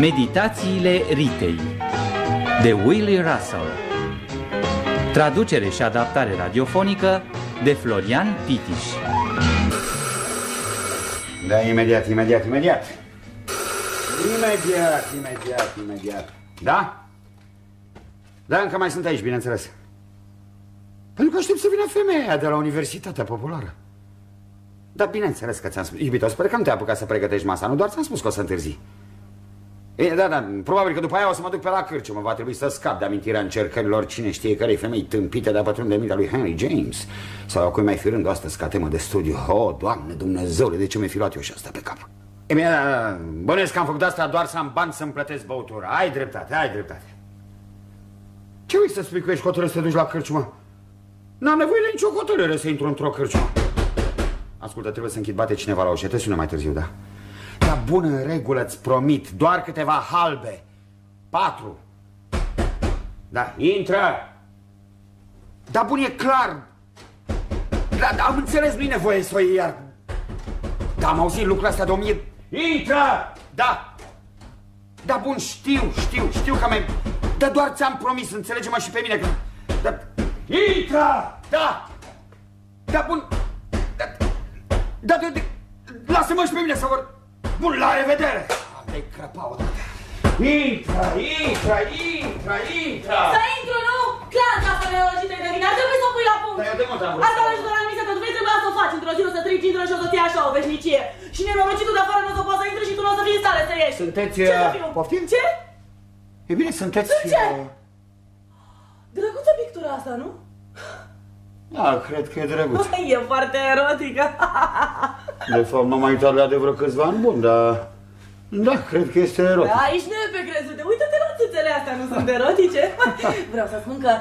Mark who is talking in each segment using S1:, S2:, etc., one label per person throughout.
S1: Meditațiile Ritei de Willie Russell. Traducere și adaptare radiofonică de Florian Pitiș.
S2: Da, imediat, imediat, imediat. Imediat, imediat, imediat. Da? Da, încă mai sunt aici, bineînțeles. Pentru că aștept să vină femeia de la Universitatea Populară. Da, bineînțeles că ți-am spus. Iubito, sper că nu te-ai apucat să pregătești masa. Nu doar ți-am spus că o să întârzi E, da, da, probabil că după aia o să mă duc pe la cârciumă Va trebui să scap de amintirea încercărilor. Cine știe cărei femei tâmpite de a pătrunde mintea lui Henry James. Sau a cui mai fi rând astăzi ca temă de studiu. Oh, Doamne, Dumnezeule, de ce mi-ai fi luat eu și asta pe cap? E bine, da, da, bănesc că am făcut asta doar să am bani să-mi plătesc băutura. Ai dreptate, ai dreptate. Ce uiți să spui că ești hotărât să te duci la cârciumă? N-am nevoie de nicio hotărâre să intru într-o cârciumă. Ascultă, trebuie să închid bate cineva la ușă. Te sună mai târziu, da? Dar bun în regulă îți promit Doar câteva halbe. Patru. Da, intră. Da, bun, e clar. Da, da, am înțeles, nu-i nevoie să o iei iar. Da, am auzit lucrurile astea de o mie. Intră! Da. Da, bun, știu, știu, știu că mai Dar doar ți-am promis, înțelege-mă și pe mine că... Da, intră! Da! Da, bun. Da, da, da, da Lasă-mă și pe mine să vor... Bun, la revedere! Te-ai crăpa odată. Intră, intră, intră, intră!
S3: Să intru, nu? Clar că asta neurologită de vine, ar trebui să o pui la punct.
S2: Dar eu de mult am vrut
S3: Asta
S2: să-
S3: la ajută la mine că tu vei trebuia să o faci într-o zi, o să treci într-o și o să fie așa o veșnicie. Și nenorocitul de afară nu o să poată să intre și tu nu o să fii în stare să ieși.
S2: Sunteți,
S3: Ce să
S2: uh,
S3: fiu?
S2: poftim?
S3: Ce?
S2: E bine, sunteți...
S3: Ce?
S2: uh,
S3: Drăguță pictura asta, nu?
S2: Da, cred că e drăguț.
S3: E foarte erotică.
S2: De fapt, m-am mai uitat la de vreo câțiva ani bun, dar... Da, cred că este erotic.
S3: Aici nu e pe crezute. Uită-te la țâțele astea, nu sunt erotice? Vreau să spun că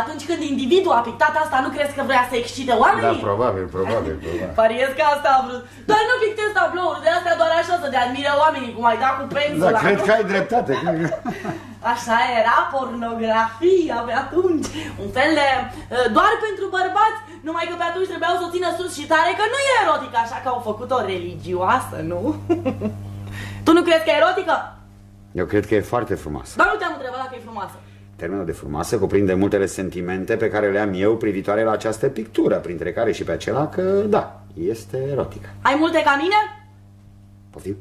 S3: atunci când individul a pictat asta, nu crezi că vrea să excite
S2: Da,
S3: oamenii?
S2: probabil, probabil, probabil.
S3: Pariez că asta a vrut. Dar nu pictez tablouri de astea doar așa să te admire oamenii, cum ai dat cu
S2: Da,
S3: pensula.
S2: cred că ai dreptate. cred că-
S3: Așa era pornografia pe atunci. Un fel de... uh, doar pentru bărbați, numai că pe atunci trebuiau să o țină sus și tare, că nu e erotică, așa că au făcut-o religioasă, nu? tu nu crezi că e erotică?
S2: Eu cred că e foarte frumos.
S3: Dar nu te-am întrebat dacă e frumoasă.
S2: Termenul de frumoasă cuprinde multele sentimente pe care le am eu privitoare la această pictură, printre care și pe acela că, da, este erotică.
S3: Ai multe ca mine?
S2: Poftim?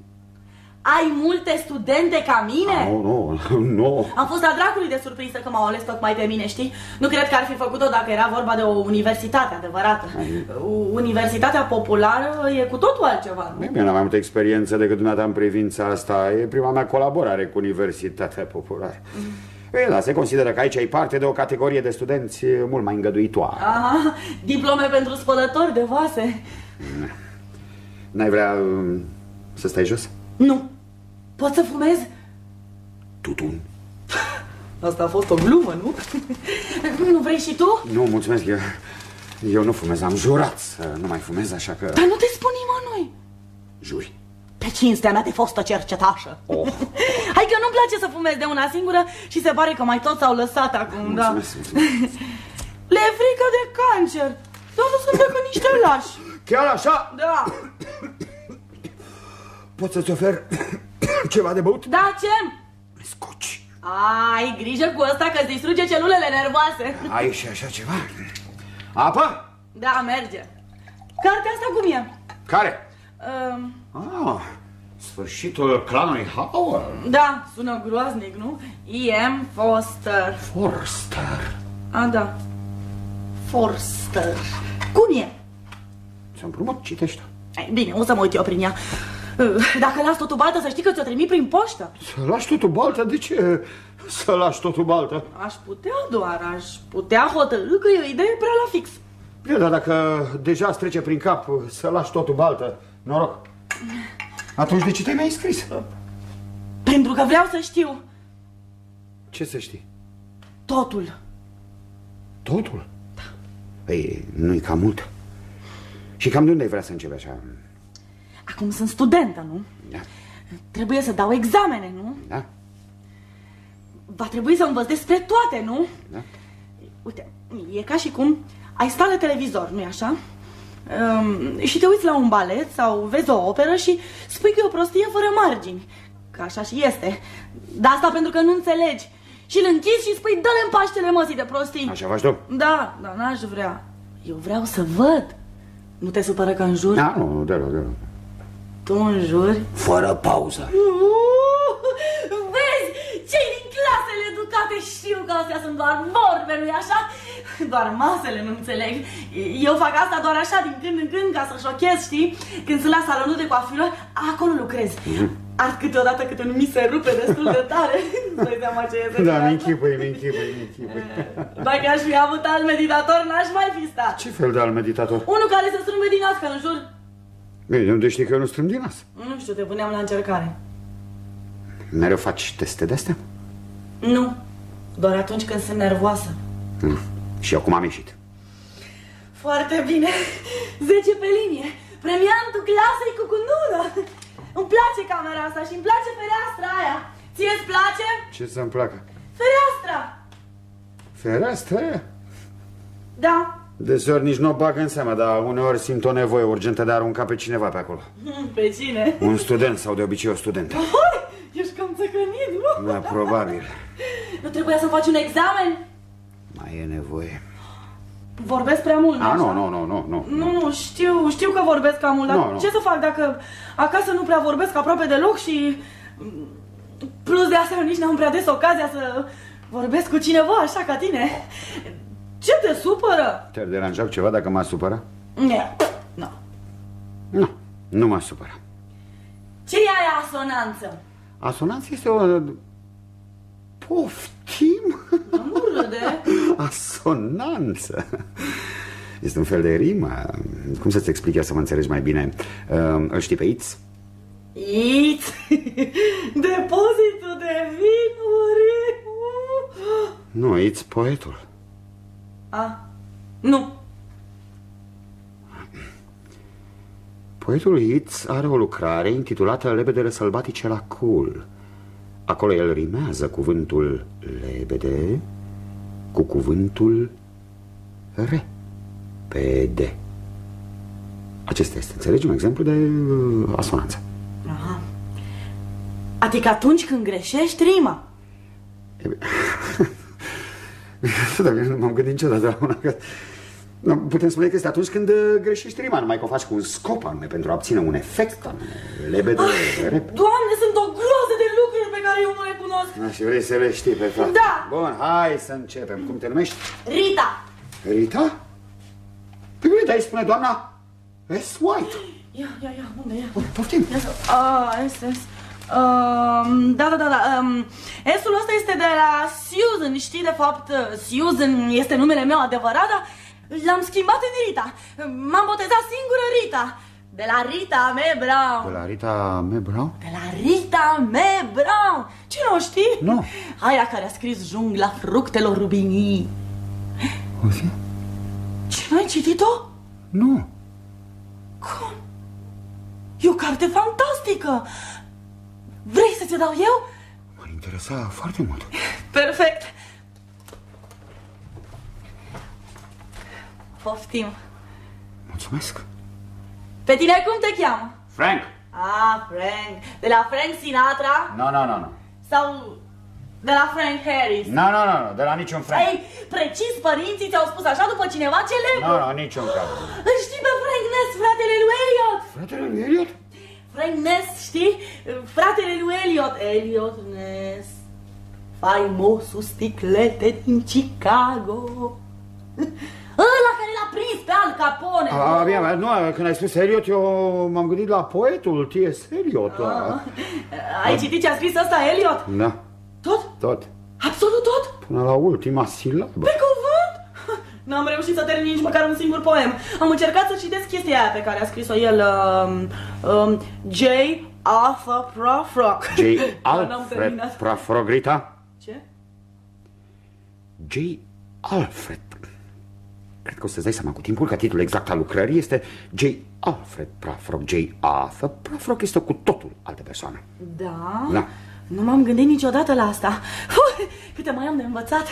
S3: Ai multe studente ca mine?
S2: Nu, nu, nu.
S3: Am fost a dracului de surprinsă că m-au ales tocmai pe mine, știi? Nu cred că ar fi făcut-o dacă era vorba de o universitate adevărată. U- Universitatea populară e cu totul altceva, nu?
S2: Bine, n-am mai multă experiență decât dumneata în privința asta. E prima mea colaborare cu Universitatea Populară. E, da, se consideră că aici ai parte de o categorie de studenți mult mai îngăduitoare.
S3: Aha, diplome pentru spălători de vase.
S2: N-ai vrea um, să stai jos?
S3: Nu. Pot să fumez?
S2: Tutun?
S3: Asta a fost o glumă, nu? nu vrei și tu?
S2: Nu, mulțumesc, eu, eu nu fumez, am jurat să nu mai fumez, așa că...
S3: Dar nu te spun nimănui.
S2: Juri.
S3: Pe cinstea mea de fostă cercetașă.
S2: Oh.
S3: Hai că nu-mi place să fumez de una singură și se pare că mai toți s-au lăsat acum, da.
S2: Mulțumesc, mulțumesc.
S3: Le e frică de cancer. Doar nu sunt decât niște lași.
S2: Chiar așa?
S3: Da.
S2: Pot să-ți ofer ceva de băut?
S3: Da, ce?
S2: Scoci.
S3: Ai grijă cu ăsta că îți distruge celulele nervoase.
S2: Ai și așa ceva? Apă?
S3: Da, merge. Cartea asta cum e?
S2: Care?
S3: Um,
S2: Ah, sfârșitul clanului Howard.
S3: da, sună groaznic, nu? E.M. Foster.
S2: Forster.
S3: A, da. Forster. Cum e?
S2: Ți-am promut, citește.
S3: Ai, bine, o să mă uit eu prin ea. Uh, Dacă las totul baltă, să știi că ți-o trimit prin poștă.
S2: Să lași totul baltă? De ce să lași totul baltă?
S3: Aș putea doar, aș putea hotărâ că e o idee prea la fix.
S2: Bine, dar dacă deja îți trece prin cap să lași totul baltă, noroc. Atunci de ce te-ai mai înscris?
S3: Pentru că vreau să știu
S2: Ce să știi?
S3: totul.
S2: Totul? Păi, nu-i cam mult. Și cam de unde ai vrea să începi așa?
S3: Acum sunt studentă, nu?
S2: Da,
S3: Trebuie să dau examene, nu?
S2: da,
S3: Va trebui să învăț despre toate, nu?
S2: da.
S3: Uite, e ca și cum ai sta la televizor, nu-i așa? Um, și te uiți la un balet sau vezi o operă și spui că e o prostie fără margini. Că așa și este. Dar asta pentru că nu înțelegi. Și îl închizi și spui, dă-le în paștele măsii de prostii.
S2: Așa faci tu?
S3: Da, dar n-aș vrea. Eu vreau să văd. Nu te supără că înjuri?
S2: Da, nu, deloc, deloc.
S3: Tu înjuri?
S2: Fără pauză.
S3: Uh, vezi, cei din clasele educate știu că astea sunt doar vorbe, nu-i așa? Doar masele nu înțeleg. Eu fac asta doar așa, din când în când, ca să șochez, știi? Când sunt la salonul de coafură, acolo lucrez. Art câteodată câte un mi se rupe destul de tare. Nu dai seama ce este.
S2: Da, mi-închipui, mi-închipui, mi-închipui.
S3: Dacă aș fi avut alt meditator, n-aș mai fi stat.
S2: Ce fel de alt meditator?
S3: Unul care se strâmbe din nas, că în jur.
S2: Bine, de unde știi că eu nu strâng din nas?
S3: Nu știu, te puneam la încercare.
S2: Mereu faci teste de-astea?
S3: Nu, doar atunci când sunt nervoasă.
S2: Mm. Și acum am ieșit.
S3: Foarte bine. 10 pe linie. Premiantul clasei cu cunură. Îmi place camera asta și îmi place fereastra aia. Ție îți place?
S2: Ce să-mi placă?
S3: Fereastra.
S2: Fereastra aia?
S3: Da.
S2: Deseori nici nu o bag în seama, dar uneori simt o nevoie urgentă de a arunca pe cineva pe acolo.
S3: Pe cine?
S2: Un student sau de obicei o studentă.
S3: Hai, ești cam țăcănit, nu?
S2: Da, probabil.
S3: Nu trebuia să faci un examen?
S2: Mai e nevoie.
S3: Vorbesc prea mult,
S2: A, nu,
S3: așa?
S2: nu, nu, nu, nu.
S3: Nu, nu, știu, știu că vorbesc cam mult, dar
S2: Nu, nu.
S3: ce să fac dacă acasă nu prea vorbesc aproape deloc și plus de asta eu nici n-am prea des ocazia să vorbesc cu cineva așa ca tine. Ce te supără?
S2: Te-ar deranja cu ceva dacă m-a supăra?
S3: Ne, nu.
S2: Nu, nu m-a supăra.
S3: Ce e aia asonanță?
S2: Asonanță este o... Poftim?
S3: Nu râde.
S2: Asonanță. Este un fel de rimă. Cum să-ți explic eu să mă înțelegi mai bine? Uh, îl știi pe Itz?
S3: It! Depozitul de vinuri!
S2: Nu, Itz, poetul.
S3: A, nu.
S2: Poetul Itz are o lucrare intitulată Lebedele sălbatice la cul. Acolo el rimează cuvântul lebede cu cuvântul repede. Acesta este, înțelegi, un exemplu de uh, asonanță.
S3: Aha. Adică atunci când greșești, rima.
S2: Da, nu m-am gândit niciodată la una că... Nu, Putem spune că este atunci când uh, greșești rima, numai că o faci cu un scop anume, pentru a obține un efect anume. Lebede, rep.
S3: Doamne, sunt o groază de lucruri pe care eu nu le cunosc.
S2: Da, și vrei să le știi pe fapt.
S3: Da.
S2: Bun, hai să începem. Cum te numești?
S3: Rita.
S2: Rita? Pe bine, dar îi spune doamna S. White.
S3: Ia, ia, ia, unde ia?
S2: Bun, poftim.
S3: Ia să... A, S, S. Um, da, da, da, da. Um, S-ul ăsta este de la Susan, știi, de fapt, uh, Susan este numele meu adevărat, dar l-am schimbat în Rita. M-am botezat singură Rita. De la Rita Me Brown.
S2: De la Rita M. Brown?
S3: De la Rita Me Brown. Ce nu o știi?
S2: Nu.
S3: Aia care a scris jungla fructelor rubinii.
S2: O fi?
S3: Ce, n-ai citit-o?
S2: Nu.
S3: Cum? E o carte fantastică! Vrei să ți-o dau eu?
S2: Mă interesa foarte mult.
S3: Perfect! Poftim.
S2: Mulțumesc.
S3: Pe tine cum te cheamă?
S2: Frank.
S3: Ah, Frank. De la Frank Sinatra?
S2: Nu, nu, nu, nu.
S3: Sau de la Frank Harris?
S2: Nu, nu, nu, de la niciun Frank.
S3: Ei, precis, părinții ți-au spus așa după cineva celebru.
S2: Nu, nu, niciun caz.
S3: Îl știi pe Frank Ness, fratele lui Elliot?
S2: Fratele lui Elliot?
S3: Frank Ness, știi? Fratele lui Elliot. Elliot Ness. Faimosul sticlete din Chicago. Ăla care l-a prins pe Al Capone.
S2: A, bine, bine, nu, când ai spus Elliot, eu m-am gândit la poetul T.S. Eliot.
S3: Ah. Ai citit ce a scris ăsta Elliot?
S2: Da,
S3: Tot?
S2: tot.
S3: Absolut tot?
S2: Până la ultima silabă.
S3: Pe cuvânt? N-am reușit să termin nici măcar un singur poem. Am încercat să citesc chestia aia pe care a scris-o el, um, um, J. Arthur Prufrock.
S2: J.
S3: Dar n-am
S2: Alfred
S3: terminat.
S2: Prafrogrita?
S3: Ce?
S2: J. Alfred. Cred că o să-ți dai seama cu timpul că titlul exact al lucrării este J. Alfred Prafrog. J. Arthur Prafrog este cu totul altă persoană.
S3: Da?
S2: Da.
S3: Nu m-am gândit niciodată la asta. Uf, câte mai am de învățat.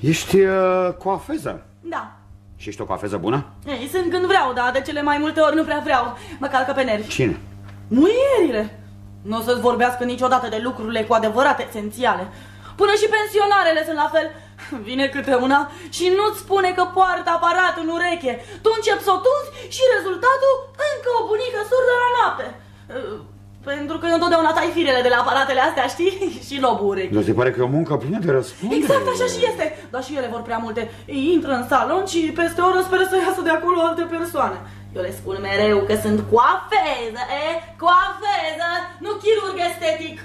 S2: Ești uh, coafeză.
S3: Da.
S2: Și ești o coafeză bună?
S3: Ei, sunt când vreau, dar de cele mai multe ori nu prea vreau. Mă calcă pe nervi.
S2: Cine?
S3: Muierile. Nu o să-ți vorbească niciodată de lucrurile cu adevărat esențiale. Până și pensionarele sunt la fel. Vine câte una și nu-ți spune că poartă aparat în ureche. Tu începi să o tunzi și rezultatul încă o bunică surdă la noapte. Pentru că eu întotdeauna tai firele de la aparatele astea, știi? și lobul urechi.
S2: Dar se pare că e o muncă plină de răspundere.
S3: Exact așa și este. Dar și ele vor prea multe. Intră în salon și peste o oră speră să iasă de acolo alte persoane. Eu le spun mereu că sunt coafeză, e? Coafeză, nu chirurg estetic.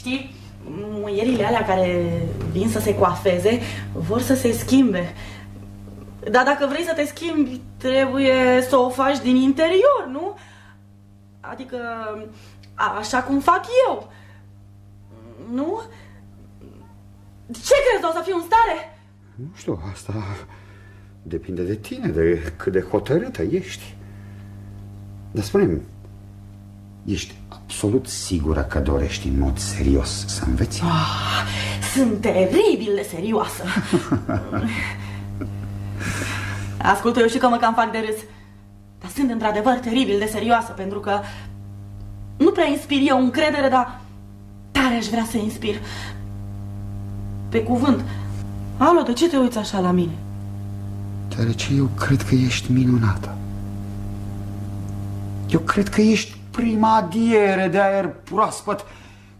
S3: Știi, muierile alea care vin să se coafeze vor să se schimbe. Dar dacă vrei să te schimbi, trebuie să o faci din interior, nu? Adică așa cum fac eu. Nu? Ce crezi, o să fiu în stare?
S2: Nu știu, asta depinde de tine, de cât de hotărâtă ești. Dar spune ești absolut sigură că dorești în mod serios să înveți?
S3: Oh, sunt teribil de serioasă. Ascultă, eu și că mă cam fac de râs. Dar sunt într-adevăr teribil de serioasă, pentru că nu prea inspir eu încredere, dar tare aș vrea să inspir. Pe cuvânt. Alo, de ce te uiți așa la mine?
S2: Deoarece eu cred că ești minunată. Eu cred că ești prima adiere de aer proaspăt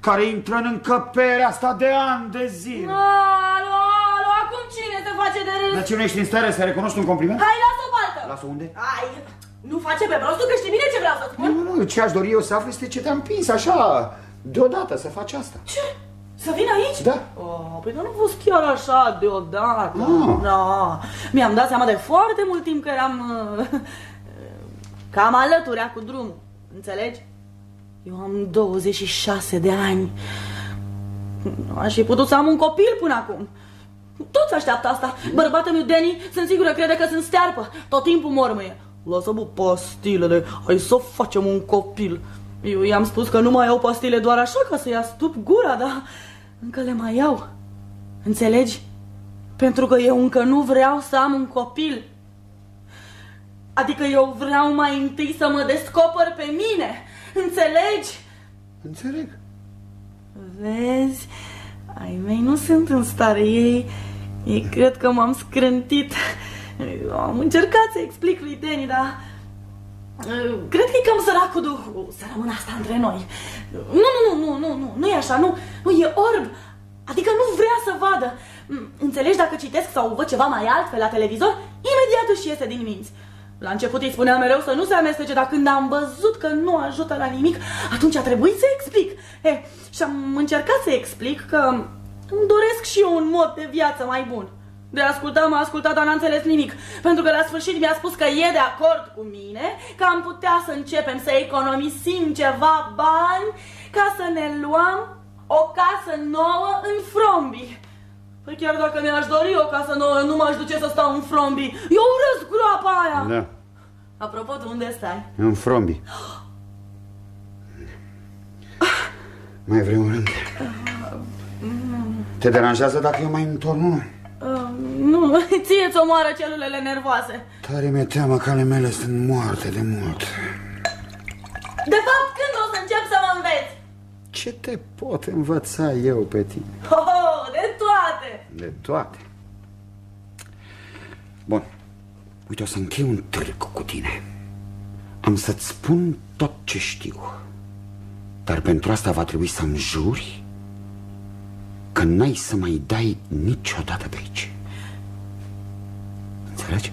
S2: care intră în încăperea asta de ani de zile.
S3: Alo, alo, acum cine se face de râs?
S2: Dar ce nu ești în stare să recunoști un compliment?
S3: Hai, lasă-o baltă!
S2: Lasă unde?
S3: Hai, nu face pe prostul că știi bine ce vreau să spun.
S2: Nu, nu, nu, ce aș dori eu să aflu este ce te-am împins așa, deodată să faci asta.
S3: Ce? Să vin aici?
S2: Da.
S3: Oh, păi nu a fost chiar așa deodată.
S2: Ah.
S3: No. Mi-am dat seama de foarte mult timp că eram uh, cam alăturea cu drumul. Înțelegi? Eu am 26 de ani. Aș fi putut să am un copil până acum. Toți așteaptă asta. Bărbatul meu, Danny, sunt sigură, crede că sunt stearpă. Tot timpul mormăie. Lasă-mă pastilele, hai să facem un copil. Eu i-am spus că nu mai iau pastile doar așa ca să-i stup gura, dar încă le mai iau. Înțelegi? Pentru că eu încă nu vreau să am un copil. Adică eu vreau mai întâi să mă descoper pe mine. Înțelegi?
S2: Înțeleg.
S3: Vezi? Ai mei nu sunt în stare. Ei, ei cred că m-am scrântit. Eu am încercat să explic lui Danny, dar... uh, Cred că e cam sărac cu duhul să rămână asta între noi. Nu, nu, nu, nu, nu, nu, nu e așa, nu, nu, e orb. Adică nu vrea să vadă. Mm, Înțelegi, dacă citesc sau văd ceva mai altfel la televizor, imediat își iese din minți. La început îi spuneam mereu să nu se amestece, dar când am văzut că nu ajută la nimic, atunci a trebuit să explic. E, și am încercat să explic că îmi doresc și eu un mod de viață mai bun. De ascultat m-a ascultat, dar n-a înțeles nimic. Pentru că la sfârșit mi-a spus că e de acord cu mine, că am putea să începem să economisim ceva bani ca să ne luăm o casă nouă în Frombi. Păi chiar dacă mi-aș dori o casă nouă, nu m-aș duce să stau în Frombi. Eu urăsc groapa aia.
S2: Da,
S3: Apropo, tu unde stai?
S2: în frombi. Mai vrei un rând? Te deranjează dacă eu mai întorc unul?
S3: Uh, nu, ție ți omoară celulele nervoase.
S2: Tare mi-e teamă că ale mele sunt moarte de mult.
S3: De fapt, când o să încep să mă înveți?
S2: Ce te pot învăța eu pe tine?
S3: Oh, de toate!
S2: De toate. Bun. Uite, o să închei un târg cu tine. Am să-ți spun tot ce știu. Dar pentru asta va trebui să-mi juri că n-ai să mai dai niciodată pe aici. Înțelegi?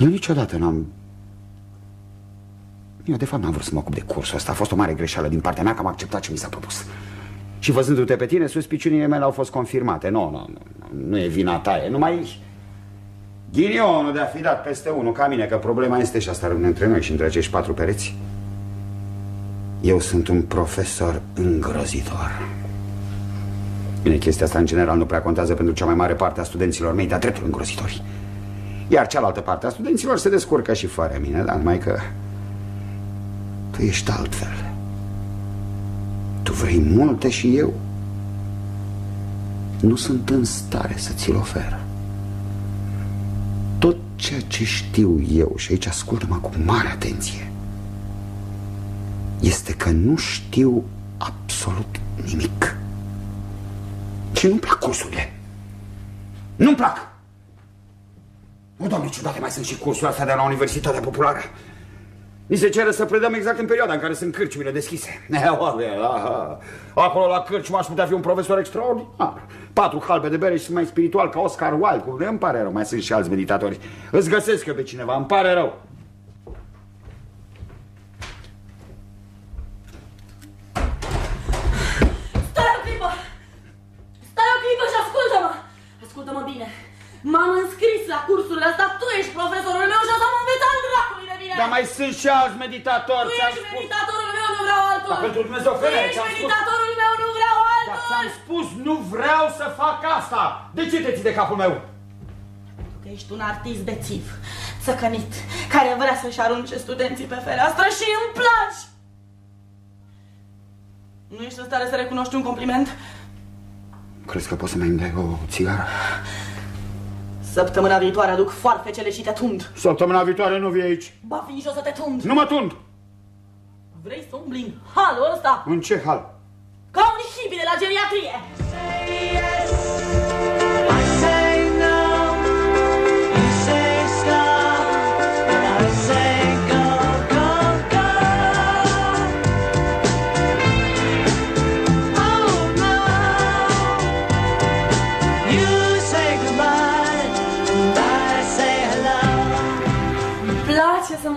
S2: Eu niciodată n-am... Eu, de fapt, n-am vrut să mă ocup de cursul ăsta. A fost o mare greșeală din partea mea că am acceptat ce mi s-a propus. Și văzându-te pe tine, suspiciunile mele au fost confirmate. Nu, nu, nu, nu e vina ta, e numai ghinionul de a fi dat peste unul ca mine, că problema este și asta rămâne între noi și între acești patru pereți. Eu sunt un profesor îngrozitor. Bine, chestia asta în general nu prea contează pentru cea mai mare parte a studenților mei, dar dreptul îngrozitori. Iar cealaltă parte a studenților se descurcă și fără mine, dar numai că tu ești altfel. Tu vrei multe și eu nu sunt în stare să ți-l ofer. Tot ceea ce știu eu, și aici ascultă-mă cu mare atenție, este că nu știu absolut nimic. Și nu-mi plac cursurile. Nu-mi plac. O, doamne, ciudate mai sunt și cursurile astea de la Universitatea Populară. Ni se cere să predăm exact în perioada în care sunt cârciumile deschise. Acolo la cârciumă aș putea fi un profesor extraordinar. Patru halbe de bere și sunt mai spiritual ca Oscar Wilde. Îmi pare rău, mai sunt și alți meditatori. Îți găsesc eu pe cineva, îmi pare rău. Dar mai sunt și alți meditatori,
S3: Tu
S2: ți-am
S3: ești
S2: spus.
S3: meditatorul meu, nu vreau altul!
S2: Dar pentru Dumnezeu,
S3: Tu
S2: femeie,
S3: ești
S2: ți-am spus.
S3: meditatorul meu, nu vreau
S2: Dar
S3: altul!
S2: ți-am spus, nu vreau să fac asta. De ce te ții de capul meu?
S3: Că ești un artist de țif, țăcănit, care vrea să-și arunce studenții pe fereastră și îmi placi! Nu ești în stare să recunoști un compliment?
S2: Crezi că poți să mai îmi dai o țigară?
S3: Săptămâna viitoare aduc foarfecele și te tund.
S2: Săptămâna viitoare nu vii aici.
S3: Ba fi și o să te tund.
S2: Nu mă tund.
S3: Vrei să umbli în halul ăsta?
S2: În ce hal?
S3: Ca un hippie de la geriatrie.
S4: I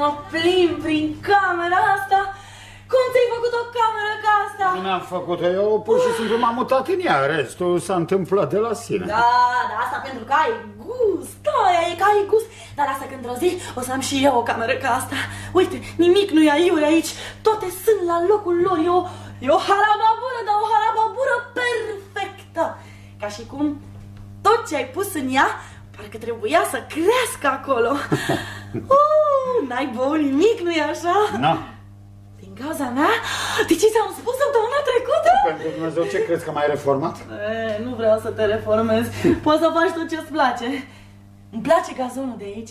S3: mă plimb prin camera asta. Cum ți-ai făcut o cameră ca asta?
S2: Nu mi-am făcut eu, pur și simplu m-am mutat în ea. Restul s-a întâmplat de la sine.
S3: Da, da, asta pentru că ai gust, da, e că ai gust Dar asta când într-o zi o să am și eu o cameră ca asta Uite, nimic nu e aiure aici Toate sunt la locul lor E o, e o harababură, dar o harababură perfectă Ca și cum tot ce ai pus în ea Parcă trebuia să crească acolo uh, N-ai băut nimic, nu-i așa?
S2: Na.
S3: Din cauza mea? De ce ți-am spus săptămâna trecută?
S2: Pentru Dumnezeu, ce crezi că m-ai reformat?
S3: E, nu vreau să te reformezi. Poți să faci tot ce-ți place. Îmi place gazonul de aici.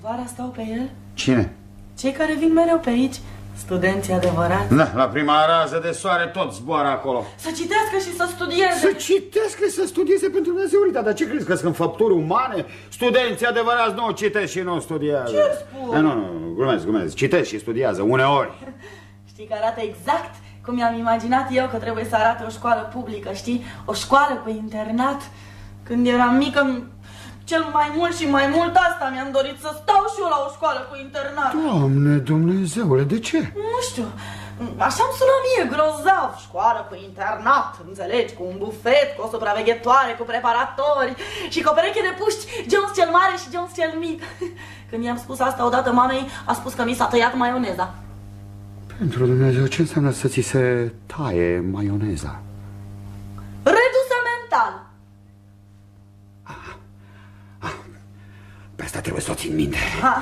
S3: Vara stau pe el.
S2: Cine?
S3: Cei care vin mereu pe aici, studenții adevărați.
S2: Da, la prima rază de soare tot zboară acolo.
S3: Să citească și să studieze.
S2: Să citească, să studieze pentru Dumnezeu, Rita, dar ce crezi că sunt făpturi umane? Studenții adevărați nu citesc și nu studiază.
S3: Ce spui?
S2: E, nu, nu, glumesc, glumesc. Citesc și studiază, uneori.
S3: Știi că arată exact cum mi-am imaginat eu că trebuie să arate o școală publică, știi? O școală cu internat. Când eram mică, cel mai mult și mai mult asta mi-am dorit să stau și eu la o școală cu internat.
S2: Doamne Dumnezeule, de ce?
S3: Nu știu, așa îmi sună mie grozav. Școală cu internat, înțelegi, cu un bufet, cu o supraveghetoare, cu preparatori și cu o pereche de puști, Jones cel mare și Jones cel mic. Când i-am spus asta odată mamei, a spus că mi s-a tăiat maioneza.
S2: Pentru Dumnezeu, ce înseamnă să ți se taie maioneza?
S3: Redusă mental.
S2: Asta trebuie să o țin minte.
S3: Ha.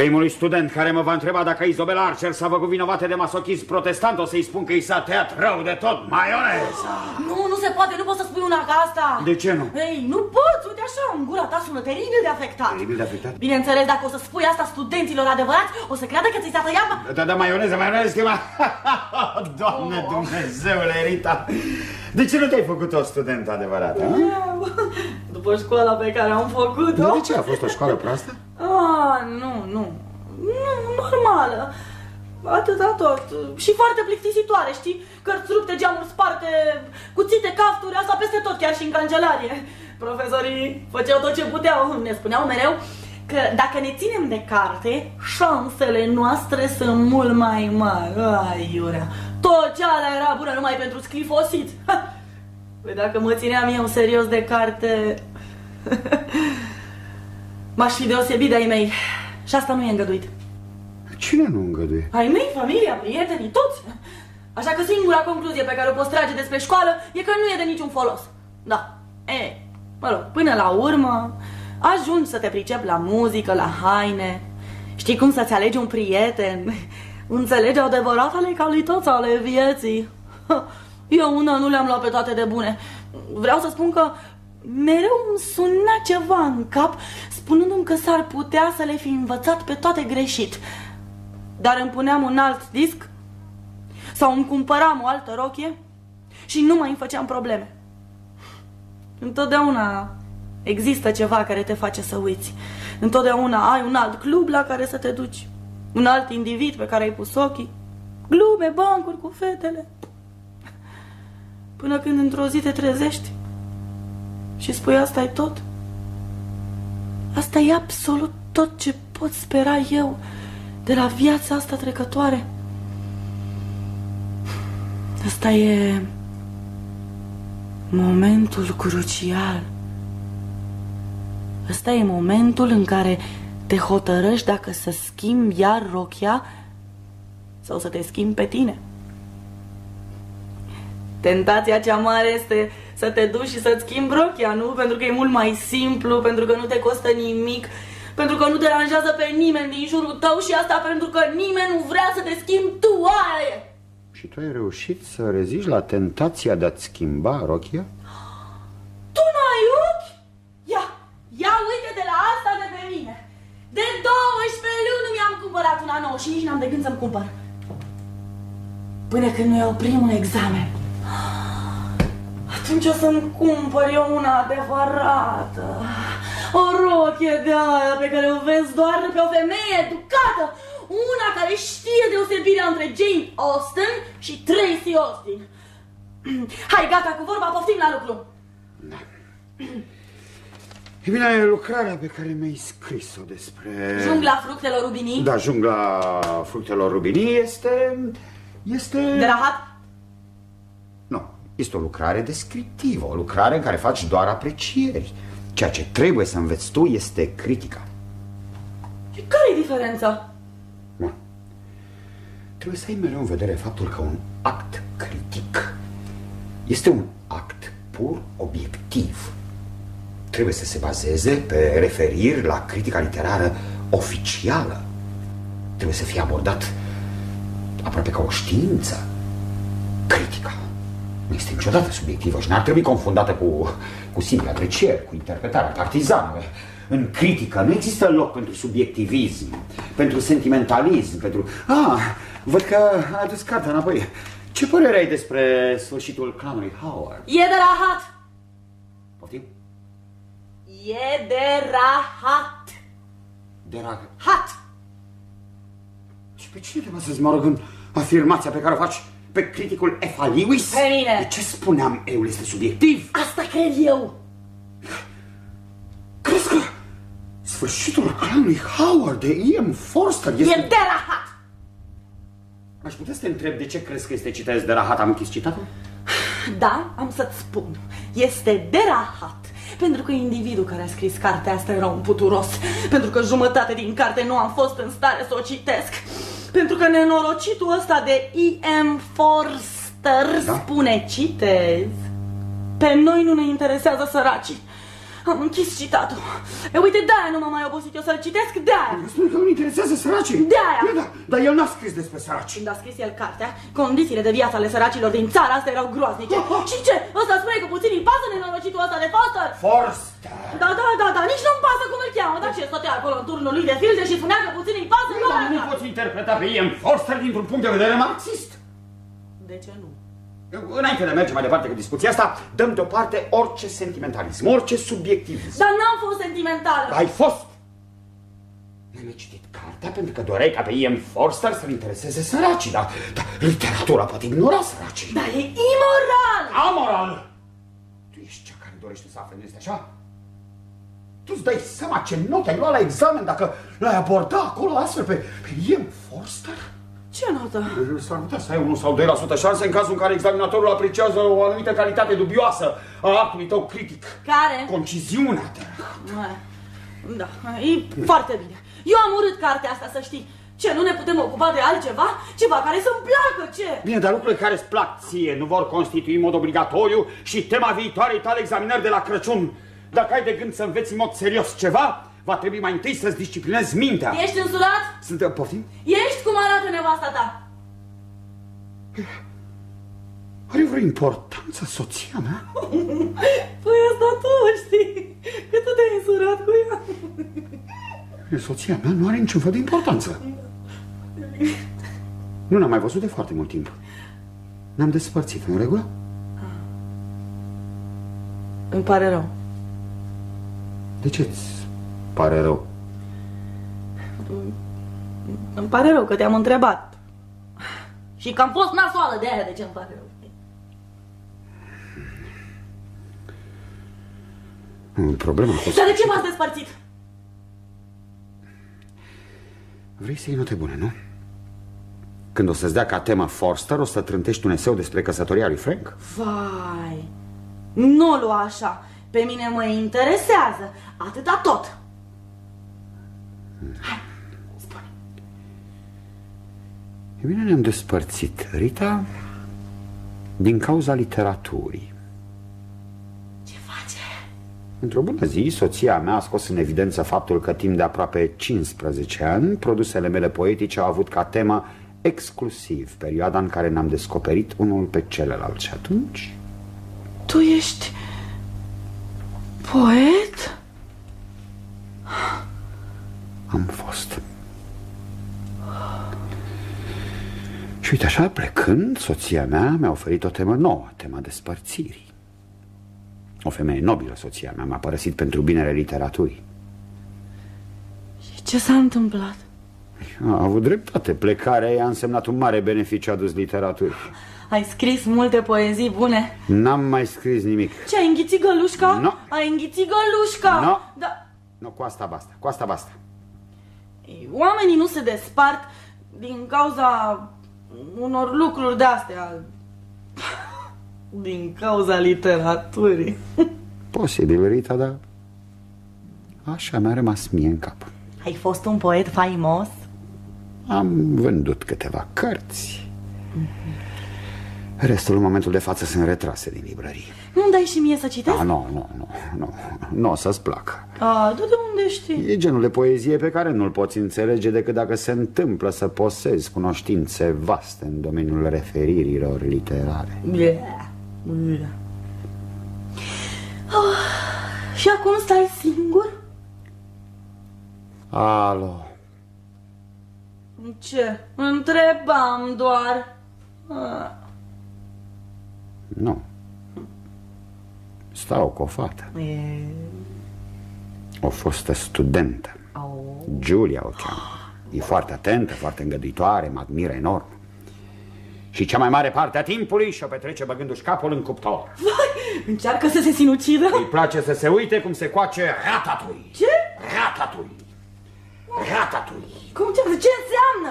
S2: Primului student care mă va întreba dacă Izabela Archer s-a făcut vinovată de masochism protestant, o să-i spun că i s-a tăiat rău de tot maioneza.
S3: Nu, nu se poate, nu poți să spui una ca asta.
S2: De ce nu?
S3: Ei, nu poți, uite așa, în gura ta sună teribil de afectat.
S2: Teribil de afectat?
S3: Bineînțeles, dacă o să spui asta studenților adevărați, o să creadă că ți s-a tăiat... ma-
S2: Da, da, maioneză, maioneză, schema. Doamne Dumnezeule, Rita. De ce nu te-ai făcut o studentă adevărată? a?
S3: După școala pe care am făcut-o...
S2: Dar de ce a fost o școală proastă?
S3: Ah, nu, nu. Nu, normală. Atâta tot. Și foarte plictisitoare, știi? Cărți rupte, geamuri sparte, cuțite, cafturi, asta peste tot, chiar și în cancelarie. Profesorii făceau tot ce puteau. Ne spuneau mereu că dacă ne ținem de carte, șansele noastre sunt mult mai mari. Ai, iurea. Tot ceala era bună numai pentru scrifosit. Ha! Păi dacă mă țineam eu serios de carte... M-aș fi deosebit de ai mei. Și asta nu e îngăduit.
S2: Cine nu îngăduie?
S3: Ai mei, familia, prietenii, toți. Așa că singura concluzie pe care o poți trage despre școală e că nu e de niciun folos. Da. E, mă rog, până la urmă, ajungi să te pricepi la muzică, la haine. Știi cum să-ți alegi un prieten. Înțelegi adevăratele calități ale vieții. Eu una nu le-am luat pe toate de bune. Vreau să spun că mereu îmi suna ceva în cap, spunându-mi că s-ar putea să le fi învățat pe toate greșit. Dar îmi puneam un alt disc Sau îmi cumpăram o altă rochie și nu mai îmi făceam probleme. Întotdeauna există ceva care te face să uiți. Întotdeauna ai un alt club la care să te duci. Un alt individ pe care ai pus ochii. Glume, bancuri cu fetele. Până când într-o zi te trezești și spui asta e tot. Asta e absolut tot ce pot spera eu de la viața asta trecătoare. Asta e momentul crucial. Ăsta e momentul în care te hotărăști dacă să schimbi iar rochia sau să te schimbi pe tine. Tentația cea mare este să te duci și să-ți schimbi rochia, nu? Pentru că e mult mai simplu, pentru că nu te costă nimic, pentru că nu deranjează pe nimeni din jurul tău și asta pentru că nimeni nu vrea să te schimbi tu, aia e.
S2: Și tu ai reușit să reziști la tentația de a-ți schimba rochia?
S3: Tu n-ai ochi? Ia, ia uite de la asta de pe mine. De 12 luni nu mi-am cumpărat una nouă și nici n-am de gând să-mi cumpăr. Până când nu iau primul examen. Atunci o să-mi cumpăr eu una adevărată. O rochie de aia pe care o vezi doar pe o femeie educată. Una care știe deosebirea între Jane Austen și Tracy Austin. Hai, gata cu vorba, poftim la lucru.
S2: E bine, lucrarea pe care mi-ai scris-o despre...
S3: Jungla fructelor rubinii.
S2: Da, jungla fructelor rubinii este... Este...
S3: De rahat?
S2: Nu, este o lucrare descriptivă, o lucrare în care faci doar aprecieri. Ceea ce trebuie să înveți tu este critica.
S3: Și care e diferența?
S2: Bun. Trebuie să ai mereu în vedere faptul că un act critic este un act pur obiectiv. Trebuie să se bazeze pe referiri la critica literară oficială. Trebuie să fie abordat aproape ca o știință. Critica nu este niciodată subiectivă și n-ar trebui confundată cu, cu simple aprecieri, cu interpretarea partizană. În critică nu există loc pentru subiectivism, pentru sentimentalism, pentru... Ah, văd că a adus cartea înapoi. Ce părere ai despre sfârșitul clanului Howard?
S3: E de rahat!
S2: Poftim?
S3: E de rahat!
S2: De la...
S3: Hat!
S2: Și pe cine trebuie să-ți mă rog în afirmația pe care o faci pe criticul F.A. Lewis?
S3: Pe mine.
S2: De ce spuneam eu este subiectiv?
S3: Asta cred eu!
S2: Crezi că sfârșitul clanului Howard de E.M. Forster
S3: E
S2: este...
S3: de rahat!
S2: Aș putea să te întreb de ce crezi că este citez de rahat? Am închis citatul?
S3: Da, am să-ți spun. Este de rahat. Pentru că individul care a scris cartea asta era un puturos. Pentru că jumătate din carte nu am fost în stare să o citesc. Pentru că nenorocitul ăsta de E.M. Forster
S2: Da?
S3: spune, citez, pe noi nu ne interesează săracii. Am închis citatul. E, uite, de-aia nu m-am mai obosit eu să-l citesc, de-aia.
S2: Spune că nu interesează săracii.
S3: De-aia.
S2: Da, da, dar el n-a scris despre săraci.
S3: Când a scris el cartea, condițiile de viață ale săracilor din țara asta erau groaznice. Și ce? Ăsta spune că puțin îi pasă nenorocitul ăsta de Foster?
S2: Forster!
S3: Da, da, da, da, nici nu-mi pasă cum îl cheamă, dar ce stătea acolo în turnul lui de filde și spunea că puțin îi pasă?
S2: Dar nu poți interpreta pe E.M. Forster dintr-un punct de vedere marxist.
S3: De ce nu?
S2: Înainte de a merge mai departe cu discuția asta, dăm deoparte orice sentimentalism, orice subiectivism.
S3: Dar n-am fost sentimentală.
S2: Ai fost! Mi-am citit cartea pentru că doreai ca pe E.M. Forster să-l intereseze săracii, dar, dar literatura poate ignora săracii.
S3: Dar e imoral!
S2: Amoral! Tu ești cea care dorește să afle, nu este așa? Tu îți dai seama ce note ai luat la examen dacă l-ai aborda acolo astfel pe, pe E.M. Forster?
S3: Ce notă?
S2: S-ar putea să ai 1 sau 2% șanse în cazul în care examinatorul apreciază o anumită calitate dubioasă a actului tău critic.
S3: Care?
S2: Conciziunea, te
S3: Da, e foarte bine. Eu am urât cartea asta, să știi. Ce, nu ne putem ocupa de altceva? Ceva care să-mi placă, ce?
S2: Bine, dar lucrurile care îți plac ție nu vor constitui în mod obligatoriu și tema viitoarei tale examinări de la Crăciun. Dacă ai de gând să înveți în mod serios ceva, va trebui mai întâi să-ți disciplinezi mintea.
S3: Ești însurat?
S2: Sunt, poftim?
S3: Ești cum arată nevasta ta?
S2: Are vreo importanță soția mea?
S3: Păi asta tu știi, că tu te-ai însurat cu ea.
S2: Soția mea nu are niciun fel de importanță. Nu ne-am mai văzut de foarte mult timp. Ne-am despărțit, în regulă?
S3: Îmi pare rău.
S2: De ce îți pare rău?
S3: Îmi pare rău că te-am întrebat. Și că am fost nasoală de aia, de ce îmi pare rău.
S2: Nu, Problema a fost...
S3: Dar de ce v-ați despărțit?
S2: Vrei să iei note bune, nu? Când o să-ți dea ca temă Forster, o să trântești un eseu despre căsătoria lui Frank?
S3: Vai, nu o lua așa. Pe mine mă interesează. Atâta tot. Hai, spune.
S2: E bine, ne-am despărțit, Rita, din cauza literaturii.
S3: Ce face?
S2: Într-o bună zi, soția mea a scos în evidență faptul că timp de aproape 15 ani, produsele mele poetice au avut ca temă exclusiv perioada în care ne-am descoperit unul pe celălalt. Și atunci
S3: Tu ești poet?
S2: Am fost. Și uite așa, plecând, soția mea mi-a oferit o temă nouă, tema despărțirii. O femeie nobilă, soția mea, m-a părăsit pentru binele literaturii.
S3: Și ce s-a întâmplat?
S2: A avut dreptate. Plecarea ei a însemnat un mare beneficiu adus literaturii.
S3: Ai scris multe poezii bune.
S2: N-am mai scris nimic.
S3: Ce, ai înghițit gălușca?
S2: Nu.
S3: Ai înghițit gălușca?
S2: Nu.
S3: Da.
S2: Nu, cu asta basta, cu asta basta.
S3: Ei, Oamenii nu se despart din cauza unor lucruri de-astea. Din cauza literaturii.
S2: Posibil, Rita, dar așa mi-a rămas mie în cap.
S3: Ai fost un poet faimos?
S2: Am vândut câteva cărți. Restul, în momentul de față, sunt retrase din librărie.
S3: Nu-mi dai și mie să citesc?
S2: Ah, nu, nu, nu, nu, nu o să-ți placă.
S3: A, de unde știi?
S2: E genul de poezie pe care nu-l poți înțelege decât dacă se întâmplă să posezi cunoștințe vaste în domeniul referirilor literare.
S3: Yeah. Yeah. Oh, și acum stai singur?
S2: Alo,
S3: Ce? Întrebam doar. Ah.
S2: nu. Stau cu o fată,
S3: E...
S2: o fostă studentă.
S3: Au.
S2: Giulia o cheamă. E foarte atentă, foarte îngăduitoare, mă admiră enorm. Și cea mai mare parte a timpului și-o petrece băgându-și capul în cuptor.
S3: Vai, încearcă să se sinucidă?
S2: Îi place să se uite cum se coace ratatui.
S3: Ce?
S2: Ratatui. Ratatui.
S3: Cum ce, ce înseamnă?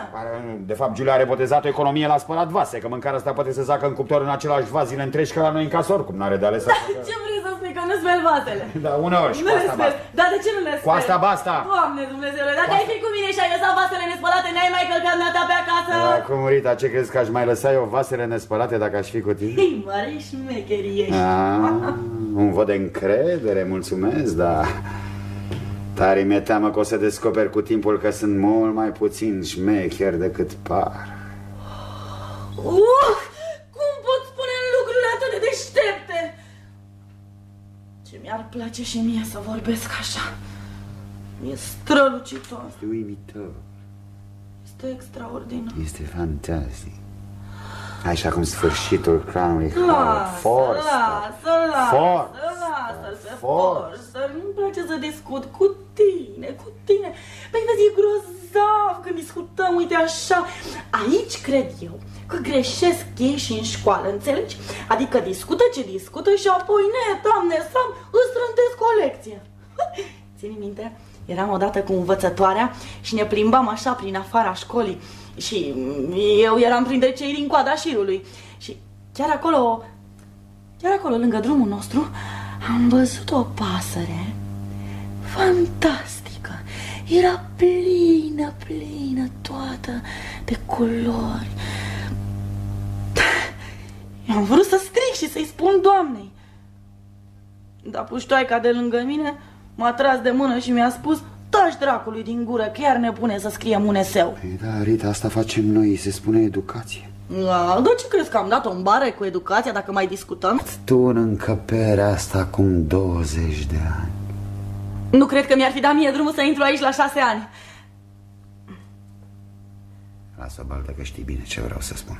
S2: De fapt, Giulia are botezat o economie la spălat vase, că mâncarea asta poate să zacă în cuptor în același vas zile întregi ca la noi în casă, oricum n-are de ales așa.
S3: Ce vrei să spui, că nu speli vasele?
S2: Da, uneori și
S3: Nu
S2: cu
S3: le
S2: asta
S3: speli.
S2: basta.
S3: Dar de ce nu le speli?
S2: Cu asta basta.
S3: Doamne Dumnezeule, dacă ai fi cu mine și ai lăsat vasele nespălate, n-ai mai călcat ta pe acasă?
S2: Acum, Rita, ce crezi că aș mai lăsa eu vasele nespălate dacă aș fi cu tine?
S3: Hei, mare șmecherie ești.
S2: Ah, un vot de încredere, mulțumesc, dar tare mi-e teamă că o să descoperi cu timpul că sunt mult mai puțin șmecher decât par.
S3: Uh, cum pot spune lucrurile atât de deștepte? Ce mi-ar place și mie să vorbesc așa. E strălucitor,
S2: Este uimitor,
S3: este extraordinar.
S2: este fantastic. Așa cum sfârșitul cranului
S3: Lasă,
S2: Forster.
S3: lasă, lasă,
S2: Forster.
S3: lasă-l pe
S2: Forster.
S3: Forster. Nu-mi place să discut cu tine, cu tine. Păi vezi, e grozav când discutăm, uite așa. Aici cred eu că greșesc ei și în școală, înțelegi? Adică discută ce discută și apoi netam, nesam, îți trântesc o lecție. Ține minte? Eram odată cu învățătoarea și ne plimbam așa prin afara școlii și eu eram printre cei din coada șirului și chiar acolo, chiar acolo lângă drumul nostru am văzut o pasăre fantastică. Era plină, plină toată de culori. Eu am vrut să strig și să-i spun doamnei. Dar puștoaica de lângă mine m-a tras de mână și mi-a spus Taci dracului din gură, că iar ne pune să scriem un eseu.
S2: Păi da, Rita, asta facem noi, se spune educație.
S3: A, dar ce crezi că am dat-o în bare cu educația dacă mai discutăm?
S2: Tu în încăperea asta acum 20 de ani.
S3: Nu cred că mi-ar fi dat mie drumul să intru aici la șase ani.
S2: Lasă-o, Baltă, că știi bine ce vreau să spun.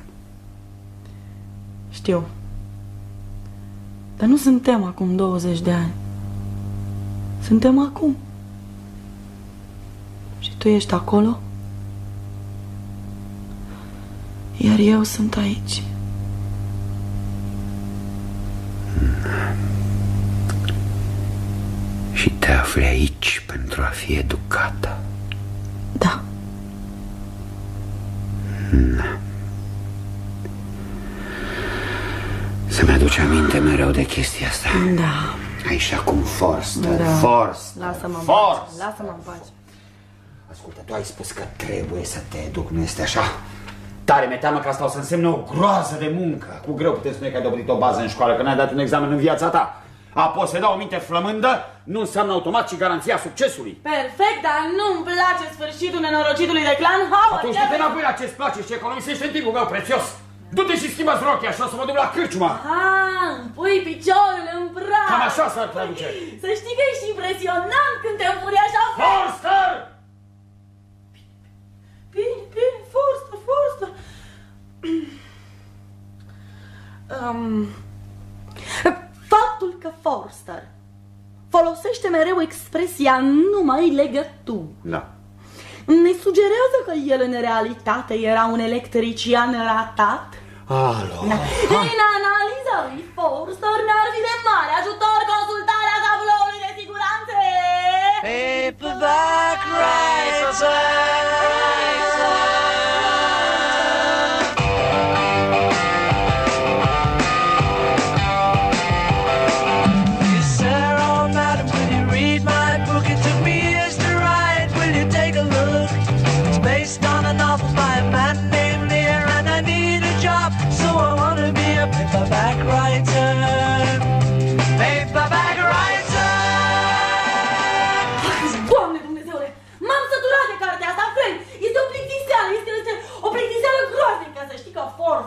S3: Știu. Dar nu suntem acum 20 de ani. Suntem acum. Și tu ești acolo? Iar eu sunt aici.
S2: Și te afli aici pentru a fi educată.
S3: Da.
S2: Să-mi aduce aminte mereu de chestia asta.
S3: Da.
S2: Ai și acum Forster,
S3: Da.
S2: Forster,
S3: Lasă-mă în
S2: Forster.
S3: pace. Lasă-mă în pace.
S2: Ascultă, tu ai spus că trebuie să te educ, nu este așa? Tare mi-e teamă că asta o să însemne o groază de muncă. Cu greu puteți spune că ai dobândit o bază în școală, că n-ai dat un examen în viața ta. Apoi să dau o minte flămândă, nu înseamnă automat și garanția succesului.
S3: Perfect, dar nu-mi place sfârșitul nenorocitului de clan Howard.
S2: Atunci du-te înapoi la ce-ți place și economisește în timpul meu prețios. Du-te și schimbă-ți rochia și o să mă duc la cârciuma.
S3: Ah, îmi pui piciorul în prag.
S2: Cam așa s-ar traduce.
S3: Să știi că ești impresionant când te înfuri așa.
S2: Forster!
S3: Bine, bine, forță, forță. Um, faptul că Forster folosește mereu expresia numai legături
S2: Da.
S3: ne sugerează că el în realitate era un electrician ratat?
S2: Alo.
S3: Da. În analiza lui Forster ne-ar fi de mare ajutor consultarea tabloului de siguranță.
S4: Paperback writer.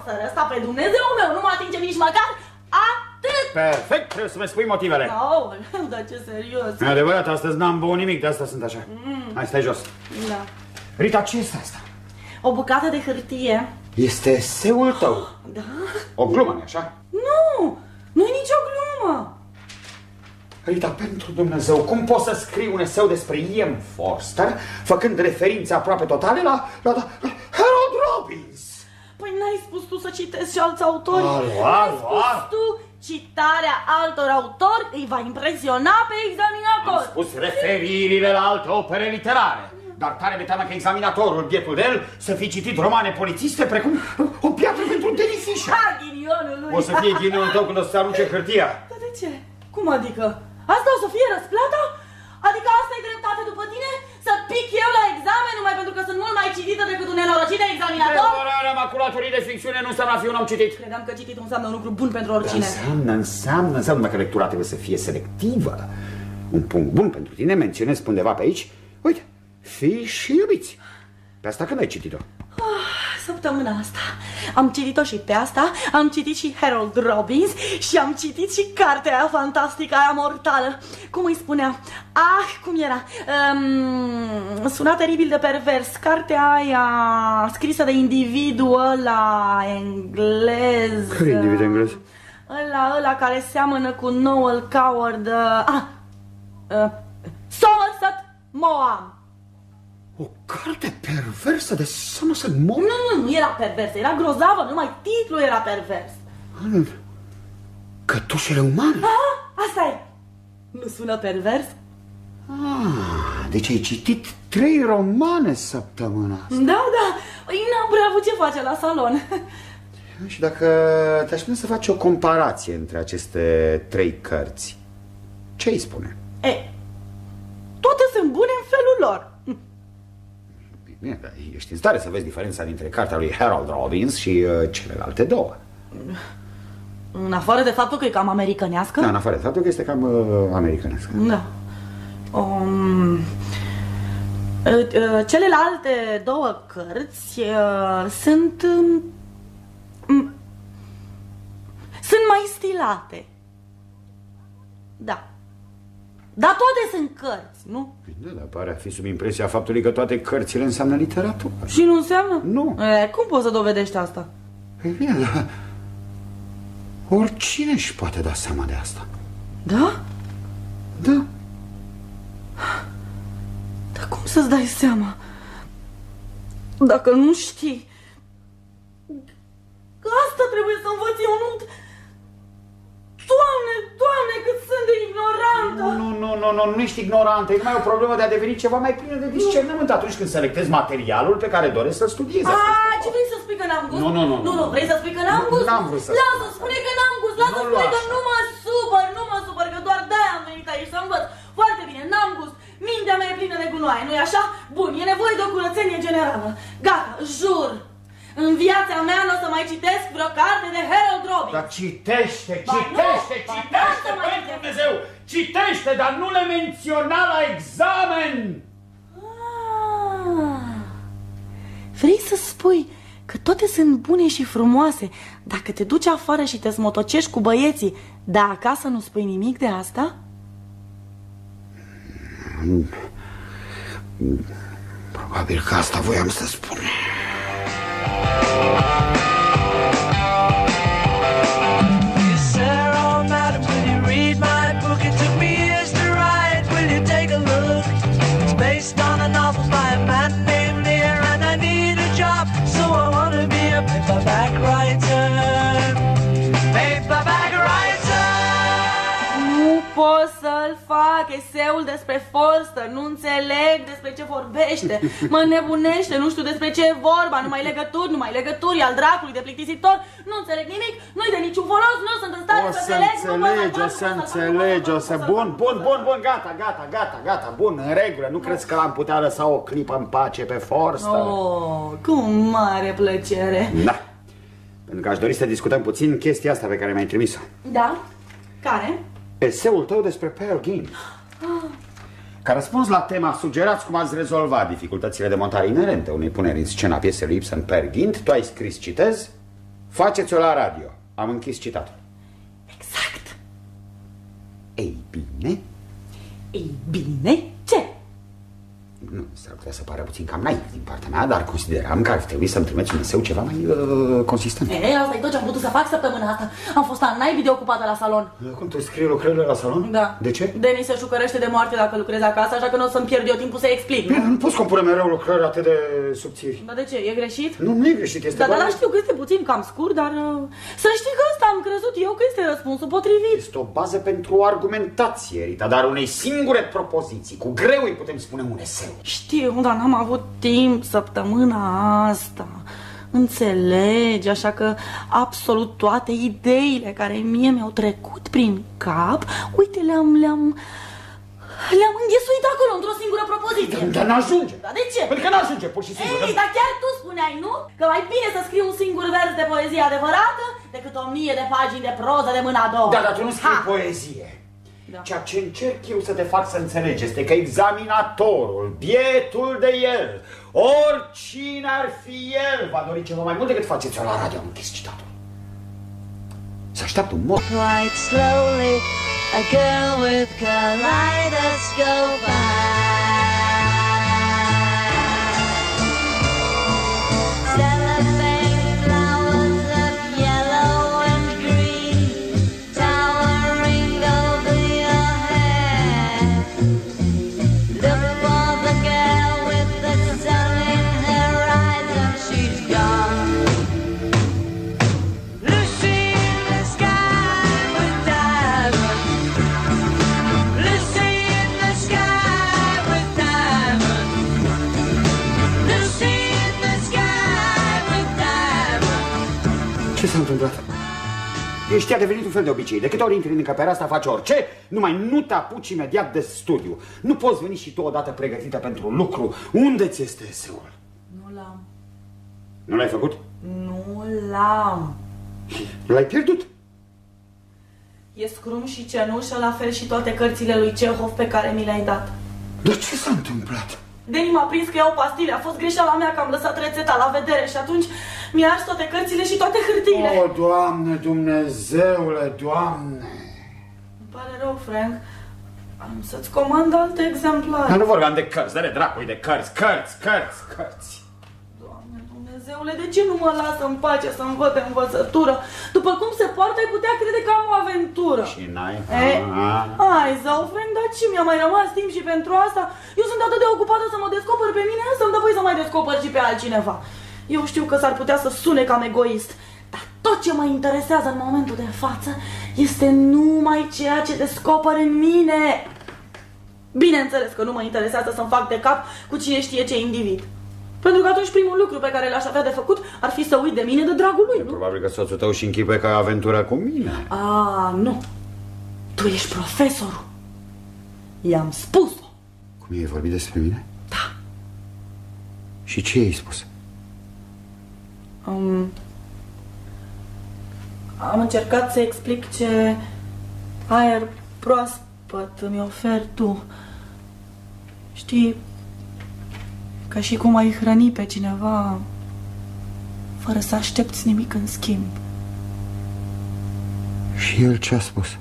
S3: Forster ăsta pe Dumnezeu meu nu mă atinge nici măcar atât.
S2: Perfect, trebuie să-mi spui motivele.
S3: Aoleu, dar ce serios.
S2: E adevărat, astăzi n-am băut nimic, de asta sunt așa. Hai, stai jos.
S3: Da.
S2: Rita, ce este asta?
S3: O bucată de hârtie.
S2: Este seul tău.
S3: Da?
S2: O glumă, nu așa?
S3: Nu, nu e nicio glumă.
S2: Rita, pentru Dumnezeu, cum poți să scrii un eseu despre Ian Forster, făcând referințe aproape totale la, la, la Harold Robbins?
S3: Păi n-ai spus tu să citesc și alți autori?
S2: Alo,
S3: N-ai
S2: alo,
S3: spus
S2: alo.
S3: tu citarea altor autori îi va impresiona pe
S2: Am
S3: examinator.
S2: spus referirile la alte opere literare. Dar tare mi teamă că examinatorul, bietul de el, să fi citit romane polițiste precum o piatră pentru un tenifișă.
S3: Ha, ghinionul lui.
S2: O să fie ghinionul tău când o să se arunce hârtia.
S3: Dar de ce? Cum adică? Asta o să fie răsplata? Adică asta e dreptate după tine? Să pic eu la examen numai pentru că sunt mult mai citită decât un nenorocit de examinator?
S2: Devorarea maculaturii de ficțiune nu înseamnă a fi un om citit.
S3: Credeam că cititul înseamnă un lucru bun pentru oricine.
S2: Înseamnă, înseamnă, înseamnă că lectura trebuie să fie selectivă. Un punct bun pentru tine, menționez undeva pe aici. Uite, fii și iubiți. Pe asta când ai citit-o?
S3: Săptămâna asta am citit-o și pe asta, am citit și Harold Robbins și am citit și cartea aia fantastică, aia mortală. Cum îi spunea? Ah, cum era? Um, suna teribil de pervers. Cartea aia scrisă de individul ăla englez.
S2: Care individ englez?
S3: Ăla, ăla care seamănă cu Noel Coward. Uh, ah, uh, Somerset Maugham.
S2: O carte perversă de Somerset Maugham?
S3: Nu, nu, nu era pervers, era grozavă, numai titlul era pervers.
S2: Cătușele umane?
S3: Ah, asta e. Nu sună pervers?
S2: Ah, deci ai citit trei romane săptămâna asta.
S3: Da, da. Păi n-am prea avut ce face la salon.
S2: Și dacă te-aș spune să faci o comparație între aceste trei cărți, ce îi spune?
S3: E, toate sunt bune în felul lor.
S2: Bine, dar ești în stare să vezi diferența dintre cartea lui Harold Robbins și uh, celelalte două.
S3: În afară de faptul că e cam americanească.
S2: Da, în afară de faptul că este cam uh, americanescă.
S3: Da. Um, uh, uh, celelalte două cărți uh, sunt... um, um, sunt mai stilate. Da. Dar toate sunt cărți, nu?
S2: Da, dar pare a fi sub impresia faptului că toate cărțile înseamnă literatură.
S3: Și nu înseamnă?
S2: Nu.
S3: E, cum poți să dovedești asta?
S2: Păi bine, dar oricine își poate da seama de asta.
S3: Da?
S2: Da.
S3: Dar cum să-ți dai seama? Dacă nu știi... Că asta trebuie să învăț eu, nu... Doamne, doamne, cât sunt de ignorantă!
S2: Nu, nu, nu, nu, nu ești ignorantă, e numai o problemă de a deveni ceva mai plină de discernământ atunci când selectezi materialul pe care doresc să-l studiezi.
S3: A, ce vrei să spui că n-am gust?
S2: Nu, nu, nu,
S3: Nu,
S2: nu.
S3: nu, vrei să spui că n-am
S2: Nu,
S3: gust?
S2: n-am vrut să
S3: Lasă,
S2: spun
S3: spune că n-am gust, lasă,
S2: Nu
S3: spune
S2: lua
S3: că
S2: așa.
S3: nu mă supăr, nu mă supăr, că doar de-aia am venit aici să învăț. Foarte bine, n-am gust. Mintea mea e plină de gunoaie, nu-i așa? Bun, e nevoie de o curățenie generală. Gata, jur. În viața mea nu o să mai citesc vreo carte de Harold Robbins.
S2: Dar citește,
S3: Ba nu,
S2: citește,
S3: ba
S2: citește,
S3: da, să mai
S2: pentru
S3: citesc.
S2: Dumnezeu! Citește, dar nu le menționa la examen!
S3: Ah. Vrei să spui că toate sunt bune și frumoase dacă te duci afară și te smotocești cu băieții, dar acasă nu spui nimic de asta?
S2: Probabil că asta voiam să spun.
S4: Yes,
S3: fac eseul despre Forster, nu înțeleg despre ce vorbește, mă nebunește, nu știu despre ce e vorba, numai legături, numai legături, al dracului de plictisitor, nu înțeleg nimic, nu-i de niciun folos, nu sunt în stare
S2: O
S3: să
S2: să
S3: înțeleg, nu pot
S2: înțelegi,
S3: să
S2: o să înțelegi, o să... Bun, bun, bun, bun, gata, gata, gata, gata, bun, în regulă. Nu crezi că l-am putea lăsa o clipă în pace pe Forster?
S3: Oh, cu mare plăcere.
S2: Da. Pentru că aș dori să discutăm puțin chestia asta pe care mi-ai trimis-o.
S3: Da? Care?
S2: Eseul tău despre Pearl Gynt. Ca răspuns la tema sugerați cum ați rezolvat dificultățile de montare inerente unei puneri în scena piesei lui Ibsen Pearl Gynt, tu ai scris, citez, faceți-o la radio. Am închis citatul.
S3: Exact.
S2: Ei bine,
S3: Ei bine, ce?
S2: Nu, s-ar putea să pară puțin cam naiv din partea mea, dar consideram că ar trebui să-mi trimiți un eseu ceva mai uh, consistent.
S3: E, asta e tot ce am putut să fac săptămâna asta. Am fost a naibii de ocupată la salon.
S2: Cum tu scrii lucrările la salon?
S3: Da.
S2: De ce?
S3: Denis se șucărește de moarte dacă lucrezi acasă, așa că nu o să-mi pierd eu timpul să explic.
S2: Bine,
S3: Nu?
S2: nu poți compune mereu lucrări atât de subțiri.
S3: Dar de ce? E greșit?
S2: Nu, nu e greșit, este
S3: Da, da,
S2: doar-
S3: da, știu că este puțin cam scurt, dar uh, să știi că ăsta am crezut eu că este răspunsul potrivit.
S2: Este o bază pentru o argumentație, Rita, dar unei singure propoziții. Cu greu îi putem spune un eseu.
S3: Știu, dar n-am avut timp săptămâna asta. Înțelegi, așa că absolut toate ideile care mie mi-au trecut prin cap, uite, le-am, le-am, le-am înghesuit acolo într-o singură propoziție.
S2: Dar n-ajunge.
S3: Dar de ce?
S2: Pentru că n-ajunge, pur și simplu.
S3: Ei, dar chiar tu spuneai, nu? Că mai bine să scrii un singur vers de poezie adevărată decât o mie de pagini de proză de mâna a doua.
S2: Da, dar tu nu scrii
S3: Ha!
S2: poezie.
S3: Da.
S2: Ceea ce încerc eu să te fac să înțelegi este că examinatorul, bietul de el, oricine ar fi el, va dori ceva mai mult decât faceți-o la radio. Am închis citatul. Să așteaptă un mod.
S5: Quite slowly, a girl with kaleidoscope eyes.
S4: Diamonds.
S2: Ce s-a întâmplat? Ești a devenit un fel de obicei. De câte ori intri în încăperea asta, faci orice, numai nu te apuci imediat de studiu. Nu poți veni și tu odată pregătită pentru lucru. Unde ți este eseul?
S3: Nu l-am.
S2: Nu l-ai făcut?
S3: Nu l-am.
S2: L-ai pierdut?
S3: E scrum și cenușă, la fel și toate cărțile lui Cehov pe care mi le-ai dat.
S2: Dar ce s-a întâmplat?
S3: Deni m-a prins că iau pastile, a fost greșeala mea că am lăsat rețeta la vedere și atunci mi-a ars toate cărțile și toate hârtiile.
S2: O, Doamne, Dumnezeule, Doamne!
S3: Îmi pare rău, Frank. Am să-ți comand alte exemplare.
S2: Dar nu vorbeam de cărți, dă-le dracului de cărți, cărți, cărți, cărți.
S3: Doamne Dumnezeule, de ce nu mă lasă în pace să învăț de învățătură? După cum se poartă, ai putea crede că am o aventură.
S2: Și n-ai?
S3: E,
S2: Ah.
S3: hai, Zaufren, dar ce mi-a mai rămas timp și pentru asta? Eu sunt atât de ocupată să mă descoper pe mine, însă îmi dă voie să mai descoper și pe altcineva. Eu știu că s-ar putea să sune cam egoist, dar tot ce mă interesează în momentul de față este numai ceea ce descoper în mine. Bineînțeles că nu mă interesează să-mi fac de cap cu cine știe ce individ. Pentru că atunci primul lucru pe care l-aș avea de făcut ar fi să uit de mine de dragul lui, nu?
S2: Probabil că soțul tău și închipe că ai aventură cu mine.
S3: A, nu. Tu ești profesorul. I-am spus-o.
S2: Cum ai vorbit despre mine?
S3: Da.
S2: Și ce ai spus?
S3: Um, am încercat să explic ce aer proaspăt îmi oferi tu. Știi, ca și cum ai hrăni pe cineva fără să aștepți nimic în schimb.
S2: Și el ce a spus?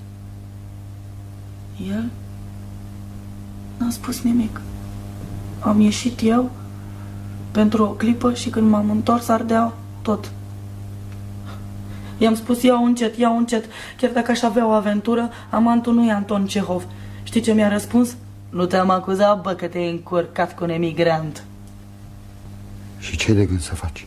S3: El n-a spus nimic. Am ieșit eu pentru o clipă și când m-am întors ardea tot. I-am spus iau încet, iau încet, chiar dacă aș avea o aventură, amantul nu e Anton Cehov. Știi ce mi-a răspuns? Nu te-am acuzat, bă, că te-ai încurcat cu un emigrant.
S2: Și ce ai de gând să faci?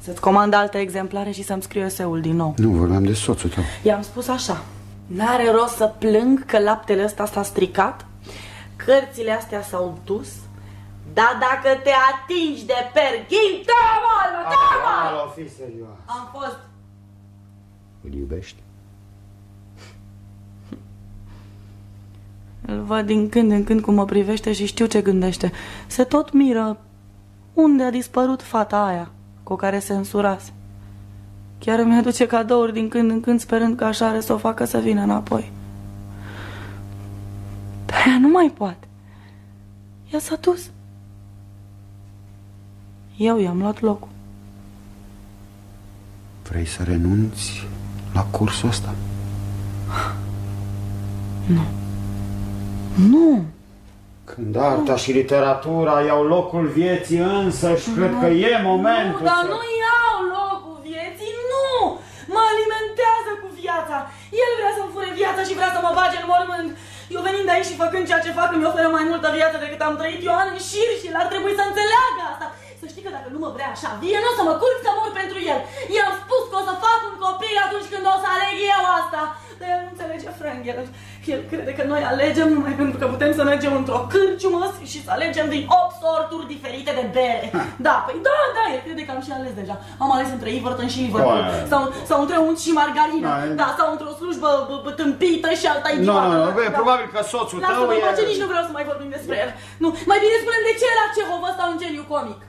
S3: Să-ți comand alte exemplare și să-mi scriu eseul din nou.
S2: Nu, vorbeam de soțul tău.
S3: I-am spus așa. N-are rost să plâng că laptele ăsta s-a stricat, cărțile astea s-au dus, dar dacă te atingi de perghin, te omoară, te omoară!
S2: Alo, fi serios.
S3: Am fost.
S2: Îl iubești?
S3: Îl văd din când în când cum mă privește și știu ce gândește. Se tot miră unde a dispărut fata aia cu care se însurase. Chiar îmi aduce cadouri din când în când sperând că așa are să o facă să vină înapoi. Dar ea nu mai poate. Ea s-a dus. Eu i-am luat locul.
S2: Vrei să renunți la cursul ăsta?
S3: Nu!
S2: Când arta și literatura iau locul vieții însă și cred că e momentul
S3: Nu, dar
S2: să...
S3: nu iau locul vieții, nu! Mă alimentează cu viața. El vrea să-mi fure viața și vrea să mă bage în mormânt. Eu venind aici și făcând ceea ce fac îmi oferă mai multă viață decât am trăit eu ani în șir și el ar trebui să înțeleagă asta. Să știi că dacă nu mă vrea așa vie, nu o să mă culc să mor pentru el. I-am spus că o să fac un copil atunci când o să aleg eu asta. Dar el nu înțelege, Frank. El, el crede că noi alegem numai pentru că putem să mergem într-o cârciumă și să alegem din 8 sorturi diferite de bere. Da, păi da, da, el crede că am și ales deja. Am ales între Everton și Liverpool.
S2: Oare.
S3: Sau, sau între unt și margarină.
S2: Da, e-
S3: Da, sau într-o slujbă bă, bă, tâmpită și alta
S2: Nu,
S3: idiotă.
S2: nu, nu, bă,
S3: Da.
S2: probabil că soțul tău
S3: Lasă-mă
S2: e...
S3: în pace, nici nu vreau să mai vorbim despre el. Nu, mai bine spune de ce era Cehov ăsta un geniu comic.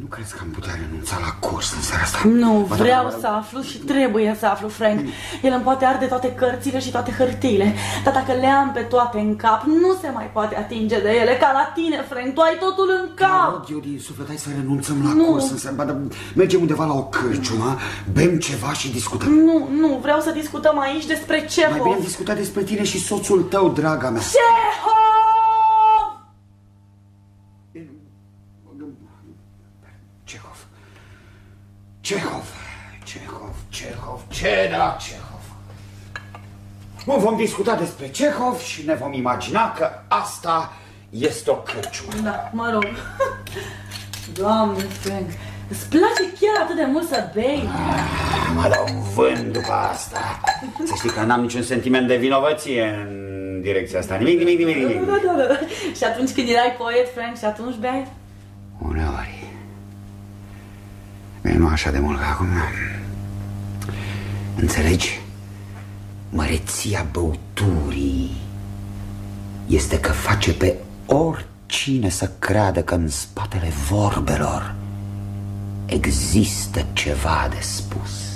S2: Nu crezi că am putea renunța la curs în seara asta?
S3: Nu,
S2: Ba, da,
S3: vreau
S2: ba, da.
S3: să aflu și trebuie să aflu, Frank. El îmi poate arde toate cărțile și toate hârtiile, dar dacă le am pe toate în cap, nu se mai poate atinge de ele, ca la tine, Frank. Tu ai totul în
S2: Mă
S3: cap.
S2: rog eu din suflet, hai să renunțăm la
S3: Nu.
S2: curs în seara. Ba, da, mergem undeva la o cârciumă, bem ceva și discutăm.
S3: Nu, nu, vreau să discutăm aici despre
S2: Mai
S3: Cehov.
S2: bine am discutat despre tine și soțul tău, draga mea.
S3: Cehov!
S2: Cehov. Cehov. Cehov, Cehov, ce da, Cehov. Bun, vom discuta despre Cehov și ne vom imagina că asta este o cârciumă.
S3: Da, mă rog. Doamne, Frank, îți place chiar atât de mult să bei?
S2: Mă dau un vânt după asta. Să știi că n-am niciun sentiment de vinovăție în direcția asta. Nimic, nimic, nimic, nimic.
S3: Da, da, da. Și atunci când erai poet, Frank, și atunci beai?
S2: Uneori. Bine, nu așa de mult ca acum. Înțelegi? Măreția băuturii este că face pe oricine să creadă că în spatele vorbelor există ceva de spus.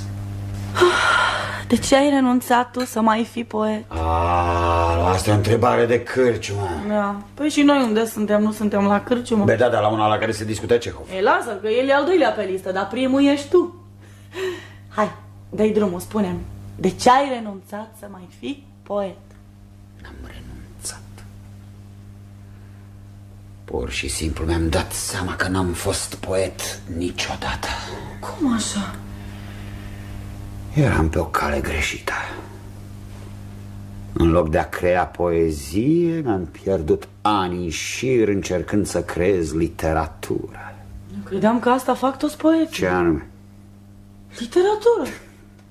S3: De ce ai renunțat tu să mai fii poet?
S2: A, asta e o întrebare de cârciumă.
S3: Da. Păi și noi unde suntem? Nu suntem la cârciumă?
S2: Be, da, dar la una la care se discută Cehov.
S3: Ei, lasă că el e al doilea pe listă, dar primul ești tu. Hai, dai drumul, spune De ce ai renunțat să mai fii poet?
S2: N-am renunțat. Pur și simplu mi-am dat seama că n-am fost poet niciodată.
S3: Cum așa?
S2: Eram pe o cale greșită. În loc de a crea poezie, mi-am pierdut ani în șir încercând să creez literatură.
S3: Eu credeam că asta fac toți poeții.
S2: Ce anume?
S3: Literatură.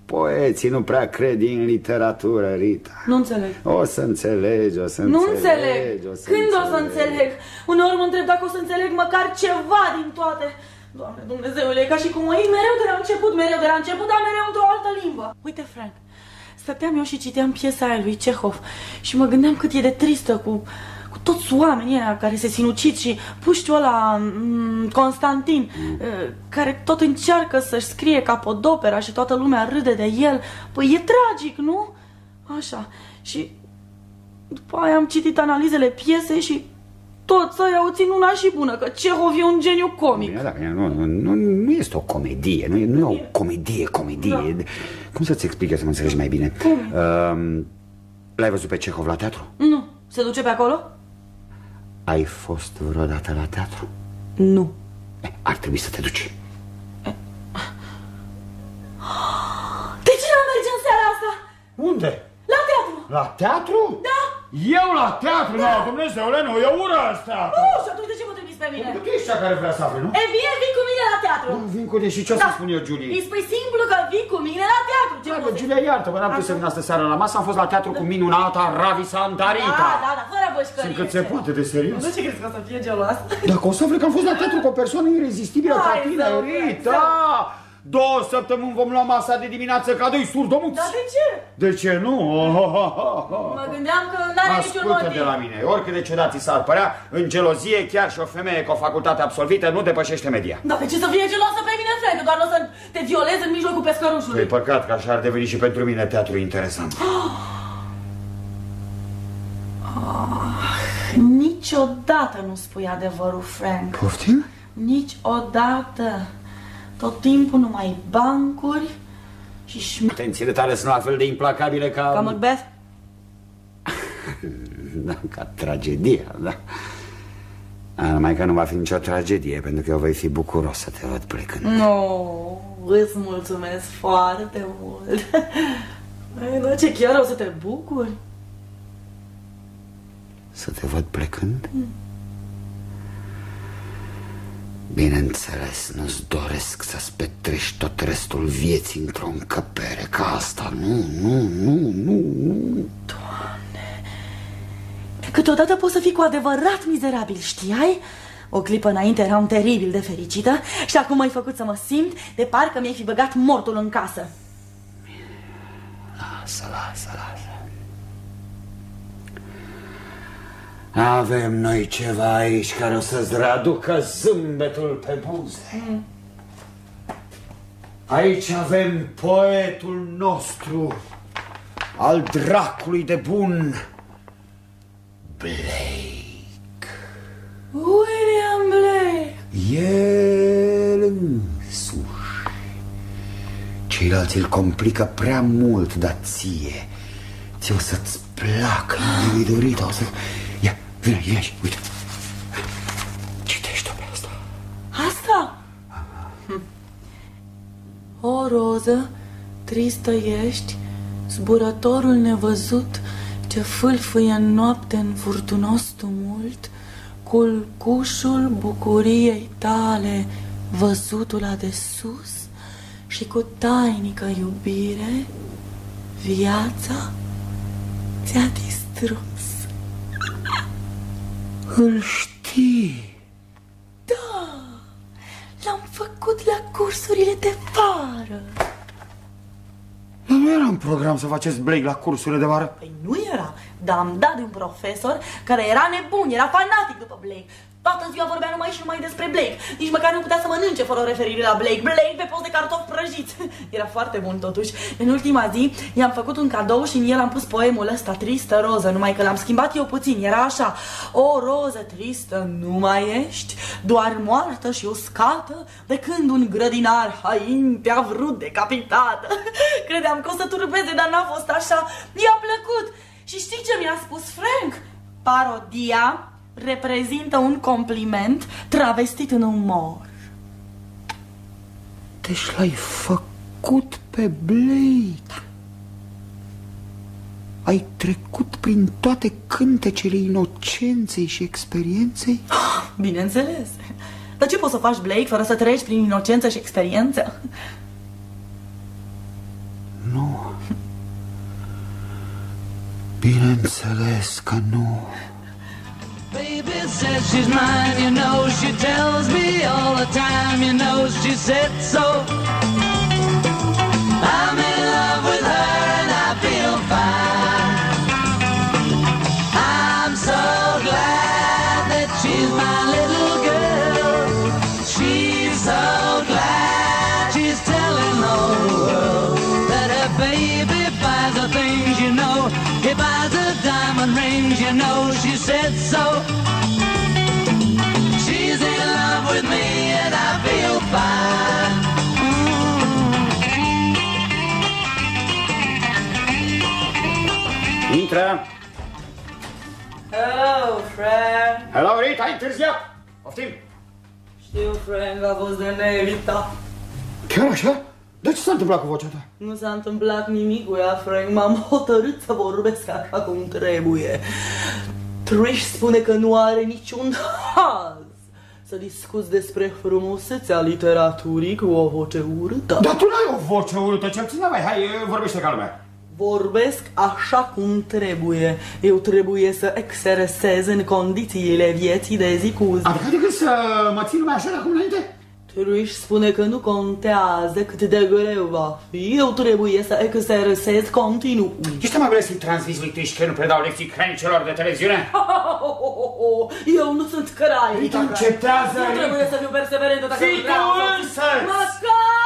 S2: Poeții nu prea cred în literatură, Rita.
S3: Nu înțeleg.
S2: O să înțelegi, o să
S3: Nu
S2: înțelegi.
S3: înțeleg. Când o să înțeleg? Uneori mă întreb dacă o să înțeleg măcar ceva din toate. Doamne Dumnezeule, e ca și cum o iei mereu de la început, mereu de la început, dar mereu într-o altă limbă. Uite, Frank, stăteam eu și citeam piesa aia lui Cehov și mă gândeam cât e de tristă cu, cu toți oamenii ăia care se sinucid și puștiul ăla, mm, Constantin, eh, care tot încearcă să-și scrie capodopera și toată lumea râde de el. Păi e tragic, nu? Așa. Și după aia am citit analizele piesei și toți ăia o țin una și bună, că Cehov e un geniu comic.
S2: Bine, da, nu, nu, nu, nu este o comedie, nu e, nu e o comedie, comedie.
S3: Da.
S2: Cum să-ți explic eu să mă înțelegi mai bine? Um, L-ai văzut pe Cehov la teatru?
S3: Nu. Se duce pe acolo?
S2: Ai fost vreodată la teatru?
S3: Nu.
S2: Eh, Ar trebui să te duci.
S3: De ce nu merge în seara asta?
S2: Unde?
S3: La teatru.
S2: La teatru?
S3: Da.
S2: Eu la teatru? Da. Nu, Dumnezeule, nu, eu urăsc teatru.
S3: Nu, și atunci de ce mă trimiți pe mine?
S2: Tu ești cea care vrea să afli, nu?
S3: E bine, vii cu mine la teatru.
S2: Nu, vin cu de și ce o să spun eu, Julie?
S3: Îi spui simplu că vii cu mine la teatru. Ce
S2: Dragă,
S3: poți să-
S2: Giulia, iartă, mă n-am putut să vin astă seară la masă, am fost la teatru cu minunata Ravi Santarita.
S3: Da, da, da, fără bășcărie.
S2: Sunt cât se poate de serios.
S3: Nu ce crezi că o să fie gelos?
S2: Dacă o să afle că am fost la teatru cu o persoană irezistibilă ca
S3: Hai
S2: tine,
S3: să vezi,
S2: Rita! Două săptămâni vom lua masa de dimineață ca doi surdomuți.
S3: Dar de ce?
S2: De ce nu? Oh, oh, oh, oh.
S3: Mă gândeam că n-are niciun
S2: Ascultă
S3: motiv.
S2: de la mine, oricât de ciudat ți s-ar părea, în gelozie chiar și o femeie cu o facultate absolvită nu depășește media.
S3: Dar de ce să fie gelosă pe mine, Frank? Doar nu o să te violez în mijlocul
S2: E
S3: pescărușului.
S2: păcat că așa ar deveni și pentru mine teatru interesant.
S3: Niciodată nu spui adevărul, Frank.
S2: Poftim?
S3: Niciodată. Tot timpul numai bancuri și șmi...
S2: Atențiile tale sunt la fel de implacabile ca...
S3: Ca Macbeth?
S2: Da, ca tragedia, da. A, numai că nu va fi nicio tragedie, pentru că eu voi fi bucuros să te văd plecând.
S3: Nu, îți mulțumesc foarte mult. Ai, da, ce chiar o să te bucuri?
S2: Să te văd plecând? Bineînțeles, nu-ți doresc să-ți petrești tot restul vieții într-o încăpere ca asta. Nu, nu, nu, nu, nu.
S3: Câteodată poți să fii cu adevărat mizerabil, știai? O clipă înainte eram teribil de fericită și acum m-ai făcut să mă simt de parcă mi-ai fi băgat mortul în casă.
S2: Lasă, lasă, lasă. Avem noi ceva aici care o să-ți readucă zâmbetul pe buze. Aici avem poetul nostru, al dracului de bun, Blake.
S3: William Blake!
S2: El însuși. Ceilalți îl complică prea mult, dar ție ți o să-ți placă individualita, o să... Ia, vine, ia aici, uite. Citește-o pe asta.
S3: Asta? Hm. O roză, tristă ești, zburătorul nevăzut, ce fâlfâie în noapte în furtunos tumult, culcușul bucuriei tale, văzutul a de sus, și cu tainică iubire, viața ți-a distrus.
S2: Îl știi.
S3: Da, l-am făcut la cursurile de vară.
S2: Dar nu era în program să faceți Blake la cursurile de vară?
S3: Păi nu era, dar am dat de un profesor care era nebun, era fanatic după Blake. Toată ziua vorbea numai și numai despre Blake. Nici măcar nu putea să mănânce fără o referire la Blake. Blake pe post de cartofi prăjiți. Era foarte bun totuși. În ultima zi i-am făcut un cadou și în el am pus poemul ăsta, Tristă roză, numai că l-am schimbat eu puțin. Era așa, o roză tristă nu mai ești, doar moartă și uscată, de când un grădinar hain te-a vrut decapitată. Credeam că o să turbeze, dar n-a fost așa. I-a plăcut. Și știi ce mi-a spus Frank? Parodia reprezintă un compliment travestit în umor.
S2: Deci l-ai făcut pe Blade. Ai trecut prin toate cântecele inocenței și experienței?
S3: Bineînțeles. Dar ce poți să faci, Blake, fără să treci prin inocență și experiență?
S2: Nu. Bineînțeles că nu.
S4: Baby says she's mine, you know she tells me all the time, you know she said so. I'm
S2: Intră!
S3: Hello, Frank.
S2: Hello, Rita, ai întârziat! Poftim!
S3: Știu, Frank, a fost de neevitat.
S2: Chiar așa? De ce s-a întâmplat cu vocea ta?
S3: Nu s-a întâmplat nimic cu ea, Frank. M-am hotărât să vorbesc așa cum trebuie. Trish spune că nu are niciun haz să discuți despre frumusețea literaturii cu o voce urâtă.
S2: Dar tu n-ai o voce urâtă, cel puțin n-ai. Hai, vorbește ca lumea.
S3: Vorbesc așa cum trebuie. Eu trebuie să exersez în condițiile vieții de zi cu zi.
S2: Adică decât să mă țin lumea așa de acum înainte?
S3: Trish spune că nu contează cât de greu va fi, eu trebuie să exersez continuu.
S2: Ești mai bine să-i transmiți lui Trish că nu predau lecții cranicelor de televiziune?
S3: Eu nu sunt crai.
S2: Rita, încetează,
S3: Nu
S2: Rita.
S3: trebuie să fiu perseverentă dacă
S2: Fii
S3: vreau
S2: tu
S3: să-
S2: însăți!
S3: Măcar!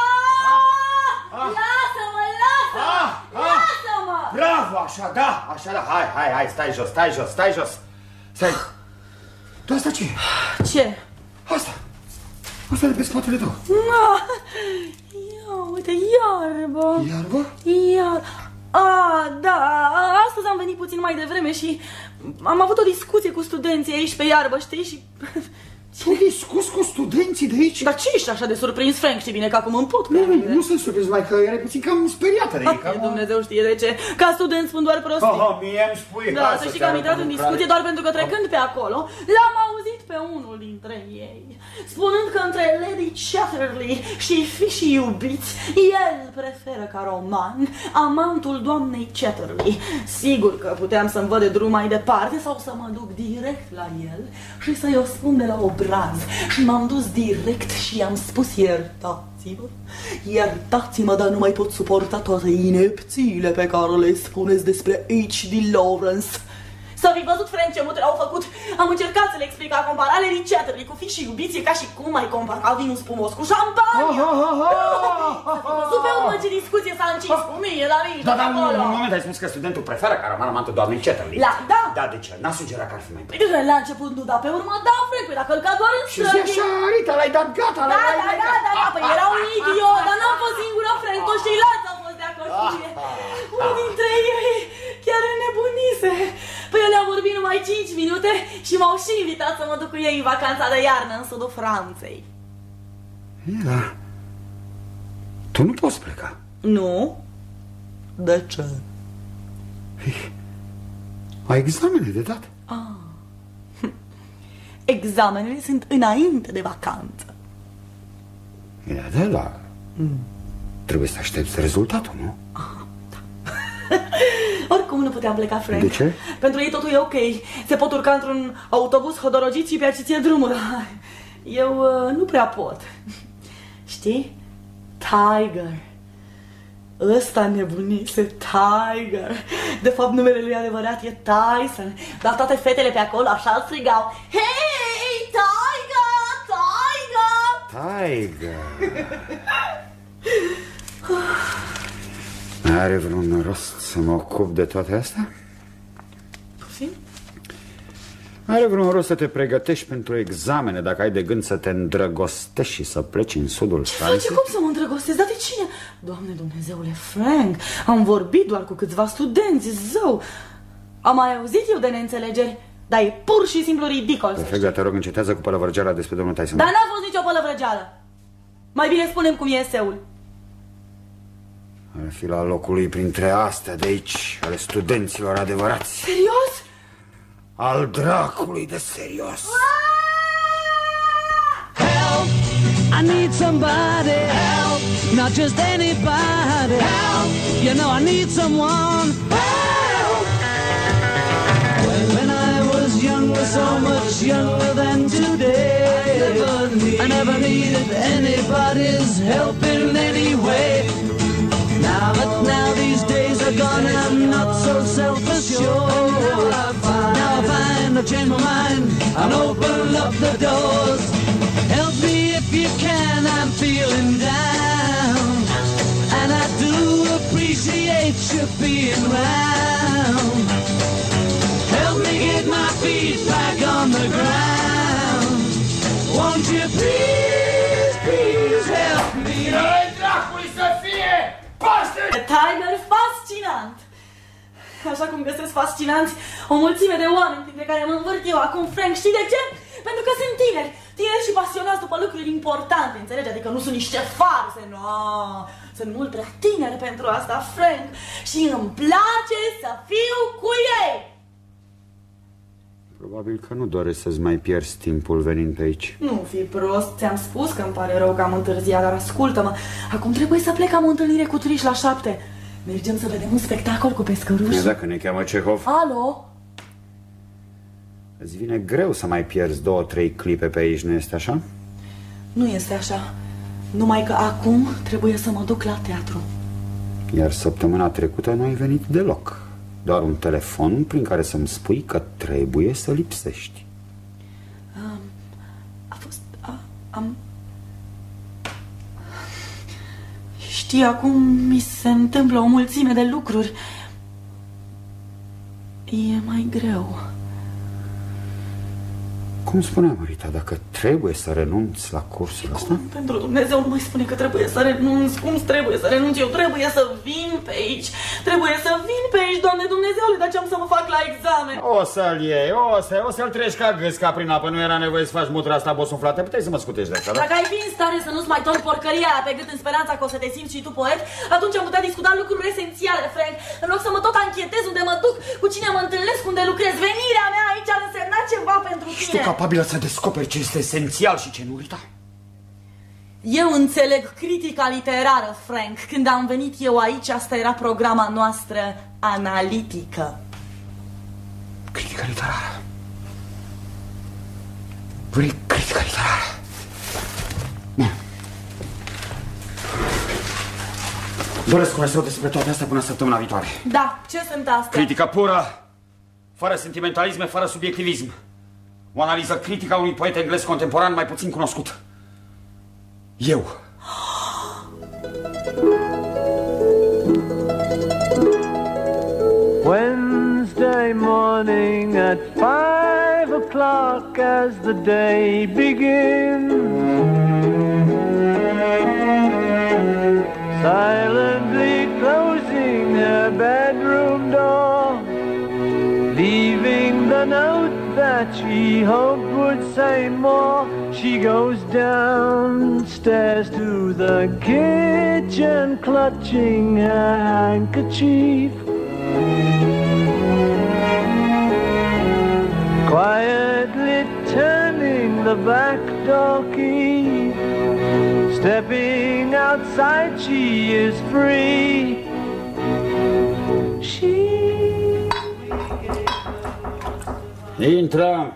S2: Ah.
S3: Lasă-mă, lasă-mă!
S2: Ah, ah.
S3: Lasă-mă!
S2: Bravo, așa, da, așa, da. Hai, hai, hai, stai jos, stai jos, stai jos. Stai. Tu asta ce e?
S3: Ce?
S2: Asta. Asta de pe spatele tău.
S3: Ah, Ia, uite, iarbă.
S2: Iarbă?
S3: Iar... A, da, astăzi am venit puțin mai devreme și am avut o discuție cu studenții aici pe iarbă, știi? Și...
S2: Tu discuți cu studenții de aici?
S3: Dar ce ești așa de surprins, Frank? Știi bine că acum îmi pot
S2: Nu, nu,
S3: permite.
S2: nu sunt surprins, mai că erai puțin cam speriată de ei.
S3: Ah,
S2: Cam...
S3: Dumnezeu știe de ce. Ca student spun doar prostii.
S2: Oh, mie îmi spui.
S3: Da,
S2: hai
S3: să știi
S2: te
S3: că am
S2: arăt
S3: intrat
S2: o
S3: în
S2: lucrare.
S3: discuție doar pentru că trecând pe acolo, l-am auzit pe unul dintre ei, spunând că între Lady Chatterley și fișii iubiți, el preferă ca roman amantul doamnei Chatterley. Sigur că puteam să-mi văd de drum mai departe sau să mă duc direct la el și să-i o spun de la obraz. Și m-am dus direct și i-am spus iertați-mă, iertați-mă, dar nu mai pot suporta toate inepțiile pe care le spuneți despre H.D. Lawrence. Să fi văzut Frank ce mutre au făcut. Am încercat să le explic a compara Lady Chatterley cu fiși și iubiți, e ca și cum ai compara vinul spumos cu șampanie. Văzut pe urmă ce discuție s-a încins cu mine la mijloc
S2: Da, dar un,
S3: acolo.
S2: un moment ai spus că studentul preferă ca roman amantul doamnei Chatterley.
S3: La, da.
S2: Da, de ce? N-a sugerat că ar fi mai bine.
S3: Păi, La început nu, dar pe urmă da, Frank, păi dacă îl cad doar în
S2: Și zi
S3: străzi.
S2: așa, Rita, l-ai dat gata,
S3: Da,
S2: l-ai
S3: da,
S2: l-ai-
S3: da, da, da, păi era un idiot, dar n-am fost singură, Frank, toți ceilalți au fost de acord cu mine. Unul dintre ei chiar nebunise. Păi eu le-am vorbit numai 5 minute și m-au și invitat să mă duc cu ei în vacanța de iarnă în sudul Franței.
S2: E, da. Tu nu poți pleca.
S3: Nu? De ce?
S2: Ai examene de dat.
S3: Examenele sunt înainte de vacanță.
S2: E, da, da. Trebuie să aștepți rezultatul, nu?
S3: Oricum nu puteam pleca, Frank.
S2: De ce?
S3: Pentru ei totul e ok. Se pot urca într-un autobuz hodorogit și pe aceea ție drumul. Eu uh, nu prea pot. Știi? Tiger. Ăsta nebunise Tiger. De fapt, numele lui adevărat e Tyson. Dar toate fetele pe acolo așa îl strigau. Hei, Tiger! Tiger!
S2: Tiger. Are vreun rost să mă ocup de toate astea?
S3: Poftim?
S2: Are vreun rost să te pregătești pentru examene dacă ai de gând să te îndrăgostești și să pleci în sudul
S3: Face
S2: Franței?
S3: cum să mă îndrăgostesc? Dar de cine? Doamne Dumnezeule, Frank, am vorbit doar cu câțiva studenți, zău. Am mai auzit eu de neînțelegeri, dar e pur și simplu ridicol. să
S2: Perfect, dar te rog, încetează cu pălăvărgeala despre domnul Tyson.
S3: Dar n-a fost nicio pălăvrăgeală. Mai bine spunem cum e eseul.
S2: Ar fi la locul lui printre astea de aici, ale studenților adevărați.
S3: Serios?
S2: Al dracului de serios.
S5: Help! I need somebody. Help! Not just anybody. Help! You know I need someone. Help! When, when I was younger, so much younger than today, I never needed anybody's help in any way. That now these days are gone, I'm not so self-assured. Now I find, now I find I've changed my mind and open up the doors. Help me if you can, I'm feeling down. And I do appreciate you being round. Help me get my feet back on the ground.
S3: Tiger fascinant! Așa cum găsesc fascinanți o mulțime de oameni printre care mă învârt eu acum, Frank, știi de ce? Pentru că sunt tineri, tineri și pasionați după lucruri importante, înțelegi? Adică nu sunt niște farse, nu, sunt mult prea tineri pentru asta, Frank, și îmi place să fiu cu ei!
S2: Probabil că nu doresc să-ți mai pierzi timpul venind pe aici.
S3: Nu fi prost, ți-am spus că îmi pare rău că am întârziat, dar ascultă-mă, acum trebuie să plec, am o întâlnire cu turiști la șapte. Mergem să vedem un spectacol cu pescăruși.
S2: Dacă ne cheamă Cehov,
S3: Alo?
S2: îți vine greu să mai pierzi două, trei clipe pe aici, nu este așa?
S3: Nu este așa. Numai că acum trebuie să mă duc la teatru.
S2: Iar săptămâna trecută nu ai venit deloc. Doar un telefon prin care să-mi spui că trebuie să lipsești.
S3: A fost... A, am... Știi, acum mi se întâmplă o mulțime de lucruri. E mai greu.
S2: Cum spuneam, Rita, dacă trebuie să renunți la cursul ăsta,
S3: Pentru Dumnezeu nu mai spune că trebuie să renunț. Cum trebuie să renunț? Eu trebuie să vin pe aici. Trebuie să vin pe aici, Doamne Dumnezeule, dar ce am să mă fac la examen?
S2: O să-l iei, o, să, o să-l treci ca gâsca prin apă, nu era nevoie să faci mutra asta bosunflată, puteai să mă scutești de asta, da?
S3: Dacă ai fi în stare să nu-ți mai torni porcăria aia pe gât în speranța că o să te simți și tu poet, atunci am putea discuta lucruri esențiale, Frank. În loc să mă tot anchetez unde mă duc, cu cine mă întâlnesc, unde lucrez. Venirea mea aici ar însemna ceva pentru
S2: Și tu
S3: tine.
S2: Capabilă să descoperi ce este esențial și ce nu, Rita?
S3: Eu înțeleg critica literară, Frank. Când am venit eu aici, asta era programa noastră analitică.
S2: Critica literară. Vrei critica literară? Bine. Doresc un despre toate astea până săptămâna viitoare.
S3: Da, ce sunt astea?
S2: Critica pură, fără sentimentalisme, fără subiectivism. O analiză critică a unui poet englez contemporan mai puțin cunoscut. Eu.
S4: Wednesday morning at five o'clock as the day begins. Silently closing her bedroom door, leaving the note that she hoped would say more. She goes downstairs to the kitchen, clutching her handkerchief. Quietly turning the back door key. Stepping outside, she is free. She
S2: Intră.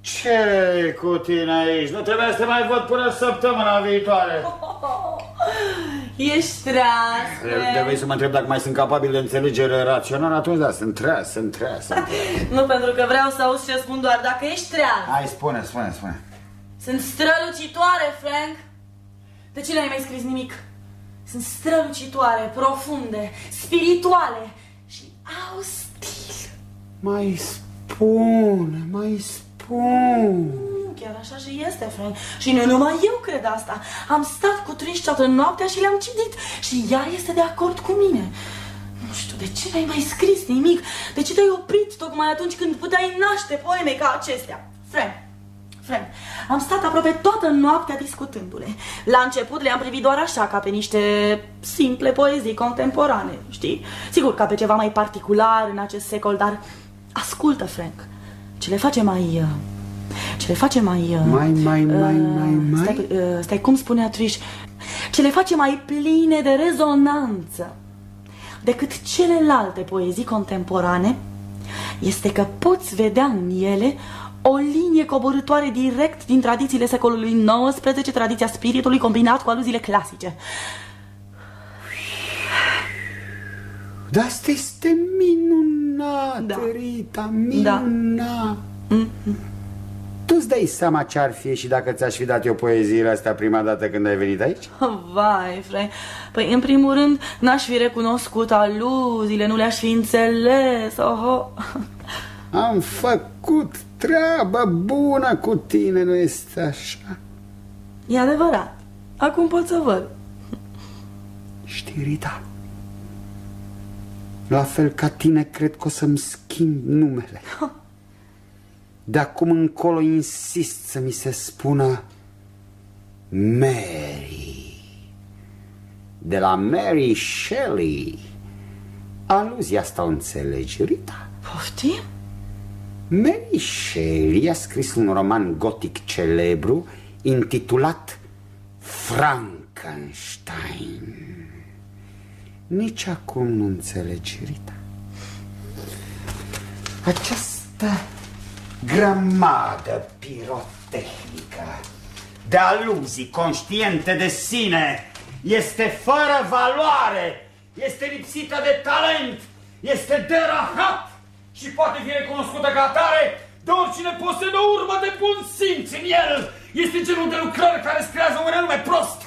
S2: ce cu tine aici? Nu trebuia să te mai văd până săptămâna viitoare.
S3: Ești treaz,
S2: Trebuie
S3: Frank.
S2: să mă întreb dacă mai sunt capabil de înțelegere rațională, atunci da, sunt treaz, sunt treaz, sunt treaz.
S3: Nu pentru că vreau să auzi ce spun doar dacă ești treaz.
S2: Hai, spune, spune, spune.
S3: Sunt strălucitoare, Frank. De ce n-ai mai scris nimic? Sunt strălucitoare, profunde, spirituale și au stil.
S2: Mai spune, mai spune.
S3: Nu, Chiar așa și este, Frank. Și nu numai eu cred asta. Am stat cu Trish toată noaptea și le-am citit. Și ea este de acord cu mine. Nu știu, de ce n-ai mai scris nimic? De ce te-ai oprit tocmai atunci când puteai naște poeme ca acestea? Frank, Frank, am stat aproape toată noaptea discutându-le. La început le-am privit doar așa, ca pe niște simple poezii contemporane, știi? Sigur, ca pe ceva mai particular în acest secol, dar ascultă, Frank, ce le face mai... uh, Ce le face mai... uh,
S2: Mai, mai, mai, mai, mai?
S3: Stai, uh, stai, cum spunea Trish? Ce le face mai pline de rezonanță decât celelalte poezii contemporane este că poți vedea în ele o linie coborâtoare direct din tradițiile secolului XIX, tradiția spiritului combinat cu aluziile clasice.
S2: Dar asta este minunat,
S3: Da.
S2: Rita, minunat. Tu îți dai seama ce ar fi și dacă ți-aș fi dat eu poeziile astea prima dată când ai venit aici?
S3: Vai, Frank, păi în primul rând n-aș fi recunoscut aluziile, nu le-aș fi înțeles, oho.
S2: Am făcut treabă bună cu tine, nu este așa?
S3: E adevărat, acum pot să văd.
S2: Știi, Rita? La fel ca tine, cred că o să-mi schimb numele. De acum încolo insist să mi se spună Mary. De la Mary Shelley. Aluzia asta o înțelegi, Rita?
S3: Poftim?
S2: Mary Shelley a scris un roman gotic celebru intitulat Frankenstein. Nici acum nu înțelegi, Rita. Această grămadă pirotehnică de aluzii conștiente de sine este fără valoare, este lipsită de talent, este derahat și poate fi recunoscută ca atare de oricine posedă o urmă de bun simț în el. Este genul de lucrări care îți creează un renume prost.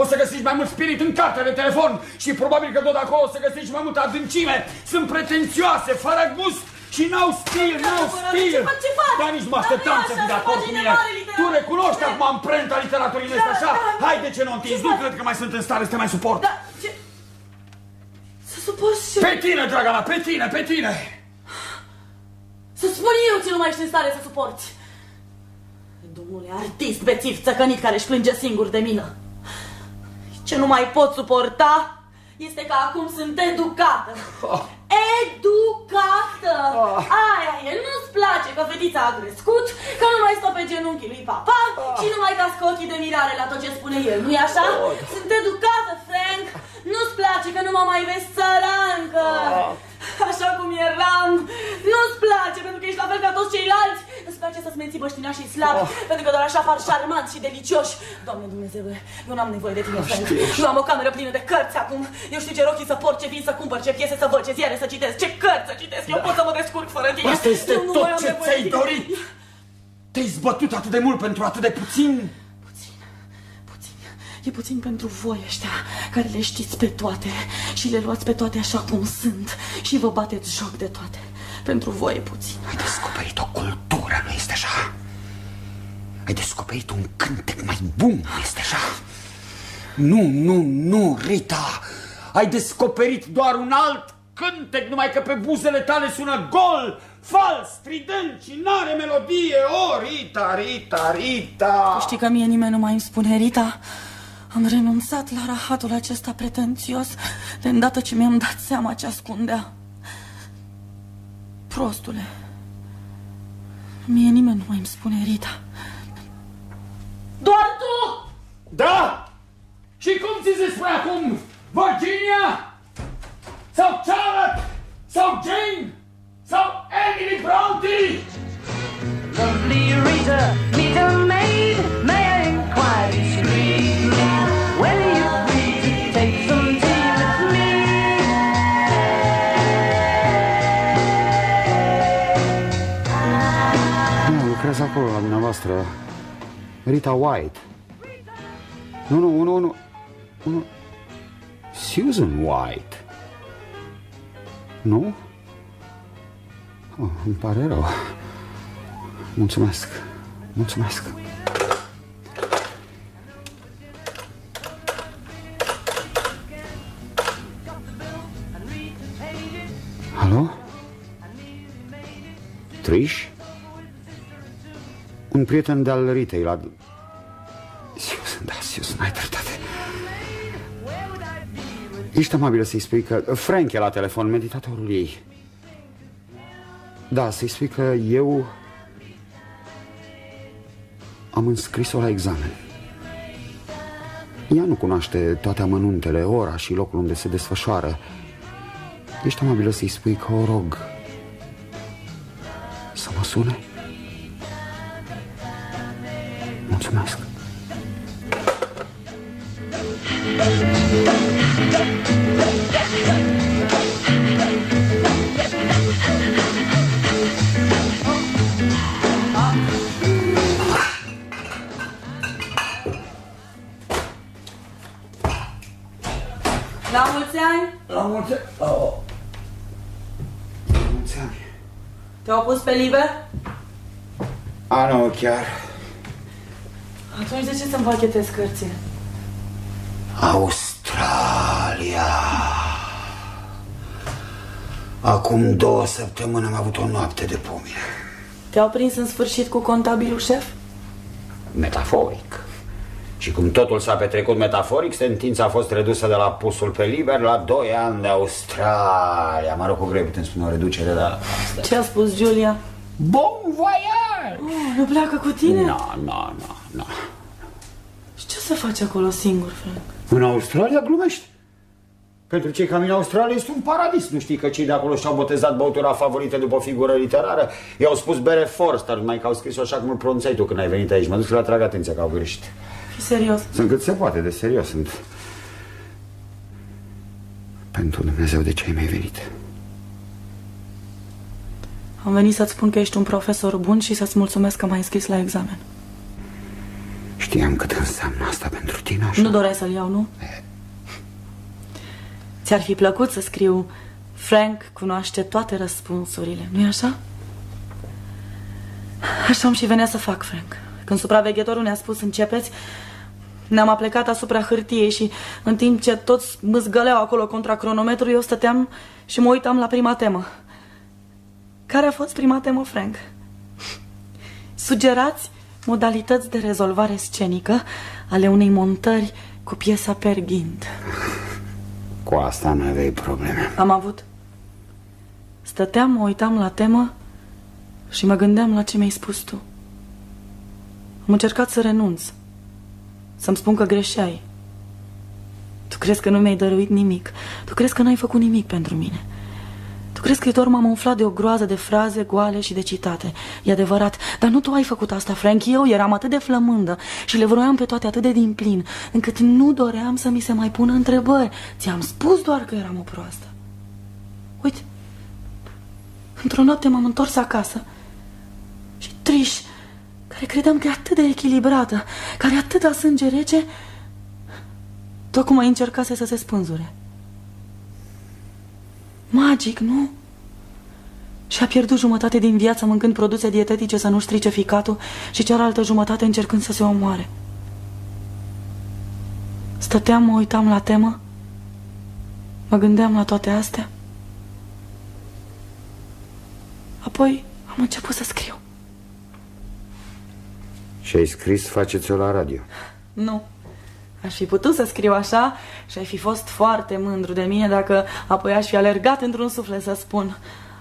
S2: O să găsești mai mult spirit în cartea de telefon și probabil că tot acolo o să găsești mai multă adâncime. Sunt pretențioase, fără gust și n-au stil, n-au stil.
S3: Ce faci, ce faci?
S2: Dar nici mă
S3: Dar
S2: așteptam
S3: nu-i
S2: să
S3: așa,
S2: fii de
S3: se
S2: acord
S3: face
S2: cu
S3: de
S2: mine.
S3: mare literatură.
S2: Tu recunoști
S3: Da.
S2: acum amprenta literaturii
S3: Da,
S2: este așa?
S3: da.
S2: Hai, de ce nu întinzi?
S3: Ce
S2: Nu
S3: faci?
S2: cred că mai sunt în stare să te mai suport.
S3: Da, ce... Să suporți ce...
S2: Pe tine, draga mea, pe tine, pe tine.
S3: Să spun eu ce nu mai ești în stare să suporți. Domnule artist bețiv țăcănit care își plânge singur de milă. Ce nu mai pot suporta este că acum sunt educată. Educată! Aia e, nu-ți place că fetița a crescut, că nu mai stă pe genunchii lui papa și nu mai cască ochii de mirare la tot ce spune el, nu-i așa? Sunt educată, Frank! Nu-ți place că nu mă mai vezi țărancă! Așa cum eram! Nu-ți place pentru că ești la fel ca toți ceilalți! Îți place să-ți menții băștinașii slabi, pentru că doar așa par șarmanți și delicioși. Doamne Dumnezeule, eu n-am nevoie de tine, Frank. Eu am o cameră plină de cărți acum. Eu știu ce rochii să port, ce vin să cumpăr, ce piese să văd, ce ziare să citesc, ce cărți să citesc. Eu pot să mă descurc fără tine.
S2: Asta este
S3: Eu nu
S2: tot
S3: mai am
S2: ce
S3: nevoie
S2: ți-ai
S3: de tine.
S2: dorit. Te-ai zbătut atât de mult pentru atât de puțin.
S3: Puțin, puțin. E puțin pentru voi ăștia care le știți pe toate și le luați pe toate așa cum sunt și vă bateți joc de toate. Pentru voi e puțin.
S2: Ai descoperit o cultură, nu este așa? Ai descoperit un cântec mai bun, nu este așa? Nu, nu, nu, Rita! Ai descoperit doar un alt cântec, numai că pe buzele tale sună gol, fals, strident și n-are melodie. O, Rita, Rita, Rita!
S3: Știi că mie nimeni nu mai îmi spune, Rita? Am renunțat la rahatul acesta pretențios de îndată ce mi-am dat seama ce ascundea. Prostule, mie nimeni nu mai îmi spune, Rita. Doar tu!
S2: Da? Și cum ți se spune acum? Virginia? Sau Charlotte? Sau Jane? Sau Emily Bronte?
S6: Lovely Rita, meet a maid,
S2: acolo la dumneavoastră. Rita White. Nu, nu, nu, nu. nu. Susan White. Nu? Oh, îmi pare rău. Mulțumesc. Mulțumesc. Alo? Trish? Un prieten de-al Ritei la... Sius, da, Sius, n-ai dreptate. Ești amabilă să-i spui că... Frank e la telefon, meditatorul ei. Da, să-i spui că eu... Am înscris-o la examen. Ea nu cunoaște toate amănuntele, ora și locul unde se desfășoară. Ești amabilă să-i spui că o rog să mă sune? Mulțumesc.
S3: La mulți ani!
S2: La mulți oh. La mulți ani.
S3: Te-au pus pe liber?
S2: A, nu, chiar.
S3: Atunci de ce să împachetezi cărțile?
S2: Australia. Acum două săptămâni am avut o noapte de pomine.
S3: Te-au prins în sfârșit cu contabilul șef?
S2: Metaforic. Și cum totul s-a petrecut metaforic, sentința a fost redusă de la pusul pe liber la 2 ani de Australia. Mă rog, cu greu putem spune o reducere, dar...
S3: Ce a spus Julia?
S2: Bon voyage!
S3: Oh, nu pleacă cu tine?
S2: Nu, nu, nu, nu.
S3: Și ce să faci acolo singur, Frank?
S2: În Australia glumești? Pentru cei care în Australia este un paradis. Nu știi că cei de acolo și-au botezat băutura favorită după o figură literară? I-au spus bere Forster, mai că au scris-o așa cum îl pronunțai tu când ai venit aici. Mă duc să le atrag atenția că au greșit.
S3: Fii serios.
S2: Sunt cât se poate de serios. Sunt pentru Dumnezeu de ce ai mai venit.
S3: Am venit să-ți spun că ești un profesor bun și să-ți mulțumesc că m-ai înscris la examen.
S2: Știam cât înseamnă asta pentru tine, așa?
S3: Nu doreai să-l iau, nu? Ți-ar fi plăcut să scriu Frank cunoaște toate răspunsurile, nu-i așa? Așa am și venea să fac, Frank. Când supraveghetorul ne-a spus începeți, ne-am aplecat asupra hârtiei și în timp ce toți mâzgăleau acolo contra cronometrului, eu stăteam și mă uitam la prima temă. Care a fost prima temă, Frank? Sugerați modalități de rezolvare scenică ale unei montări cu piesa Perghind.
S2: Cu asta nu aveai probleme.
S3: Am avut. Stăteam, mă uitam la temă și mă gândeam la ce mi-ai spus tu. Am încercat să renunț. Să-mi spun că greșeai. Tu crezi că nu mi-ai dăruit nimic. Tu crezi că n-ai făcut nimic pentru mine. Tu crezi că eu doar m-am umflat de o groază de fraze goale și de citate. E adevărat, dar nu tu ai făcut asta, Frank. Eu eram atât de flămândă și le vroiam pe toate atât de din plin, încât nu doream să mi se mai pună întrebări. Ți-am spus doar că eram o proastă. Uite, într-o noapte m-am întors acasă și Trish, care credeam că e atât de echilibrată, care e atâta sânge rece, tocmai încercase să se spânzure. Magic, nu? Și a pierdut jumătate din viață mâncând produse dietetice să nu strice ficatul și cealaltă jumătate încercând să se omoare. Stăteam, mă uitam la temă, mă gândeam la toate astea. Apoi am început să scriu.
S2: Și ai scris faceți-o la radio.
S3: Nu. Aș fi putut să scriu așa și ai fi fost foarte mândru de mine dacă apoi aș fi alergat într-un suflet să spun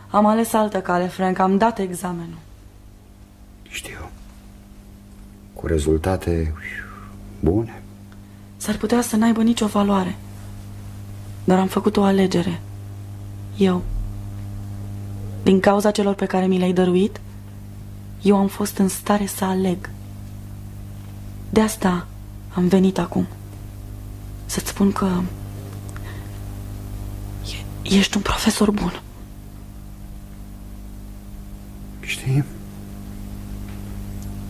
S3: Am ales altă cale, Frank, am dat examenul.
S2: Știu. Cu rezultate bune.
S3: S-ar putea să n-aibă nicio valoare. Dar am făcut o alegere. Eu. Din cauza celor pe care mi le-ai dăruit, eu am fost în stare să aleg. De asta am venit acum. Să-ți spun că e- ești un profesor bun.
S2: Știi?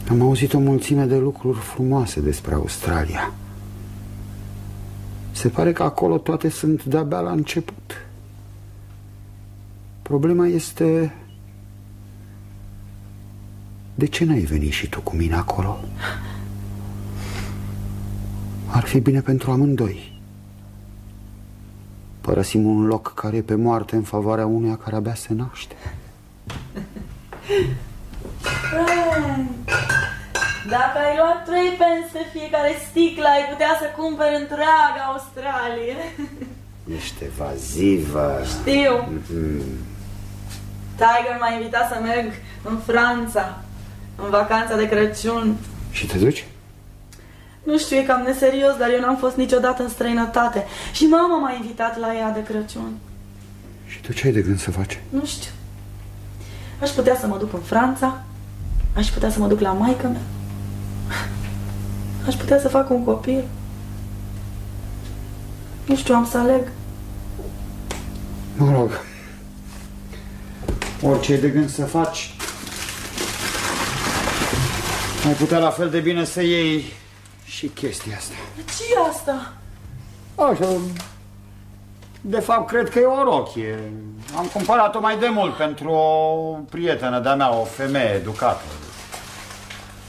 S2: Am auzit o mulțime de lucruri frumoase despre Australia. Se pare că acolo toate sunt de-abia la început. Problema este... De ce n-ai venit și tu cu mine acolo? Ar fi bine pentru amândoi. Părăsim un loc care e pe moarte în favoarea unuia care abia se naște.
S3: Frank, Dacă ai luat 3 pence pe fiecare sticlă, ai putea să cumperi întreaga Australie.
S2: Ești evazivă.
S3: Știu. Tiger m-a invitat să merg în Franța, în vacanța de Crăciun.
S2: Și te duci?
S3: Nu știu, e cam neserios, dar eu n-am fost niciodată în străinătate. Și mama m-a invitat la ea de Crăciun.
S2: Și tu ce ai de gând să faci?
S3: Nu știu. Aș putea să mă duc în Franța, aș putea să mă duc la maică mea, aș putea să fac un copil. Nu știu, am să aleg.
S2: Mă rog. Orice ai de gând să faci, ai putea la fel de bine să iei și chestia asta.
S3: ce asta?
S2: Așa, de fapt, cred că e o rochie. Am cumpărat-o mai de mult pentru o prietenă de-a mea, o femeie educată.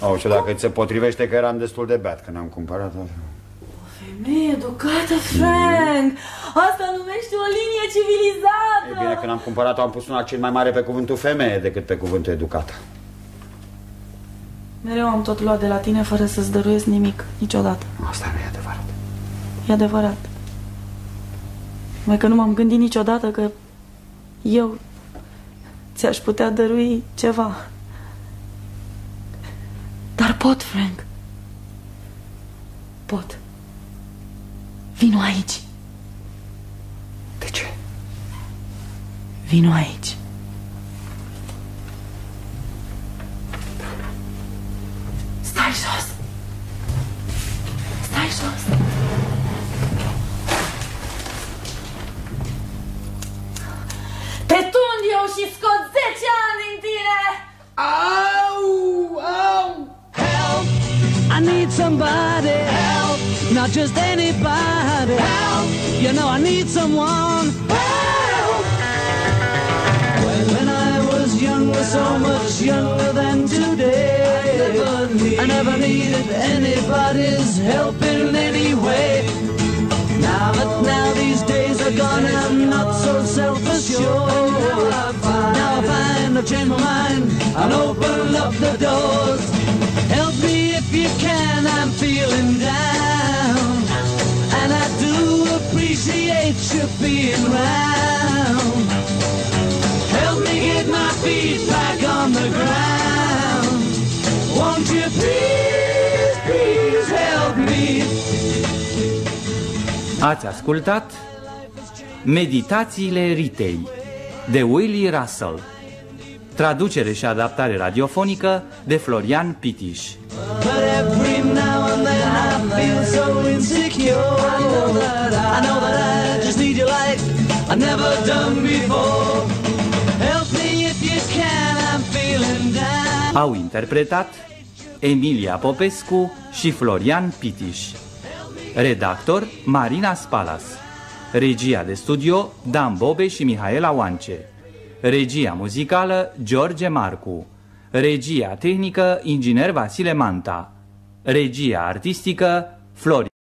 S2: Au, și dacă ți se potrivește că eram destul de beat când am cumpărat-o.
S3: Femeie educată, Frank! Asta numește o linie
S2: E
S3: civilizată!
S2: bine, când am cumpărat-o am pus un accent mai mare pe cuvântul femeie decât pe cuvântul educată.
S3: Mereu am tot luat de la tine fără să-ți dăruiesc nimic, niciodată.
S2: Asta nu e adevărat.
S3: E adevărat. Mai că nu m-am gândit niciodată că eu ți-aș putea dărui ceva. Dar pot, Frank. Pot. Vino aici.
S2: De ce?
S3: Vino aici. Stai jos. Stai jos. Te tund eu și scot 10 ani din tine!
S2: Au! Au!
S4: Help! I need somebody. Help! Not just anybody. Help! You know I need someone. Help! Younger, so much younger than today, I never, needed anybody's help in any way. Now that now these days are gone, I'm not so self-assured. Now I find I've changed my mind and open up the doors. Help me if you can, I'm feeling down. And I do appreciate you being round. Feet back on the ground. Won't you please, please help me?
S1: Ați ascultat Meditațiile Ritei de Willie Russell. Traducere și adaptare radiofonică de Florian Pitiș.
S4: But every now and
S1: Au interpretat Emilia Popescu și Florian Pitiș. Redactor Marina Spalas. Regia de studio Dan Bobe și Mihaela Oance. Regia muzicală George Marcu. Regia tehnică Inginer Vasile Manta. Regia artistică Flori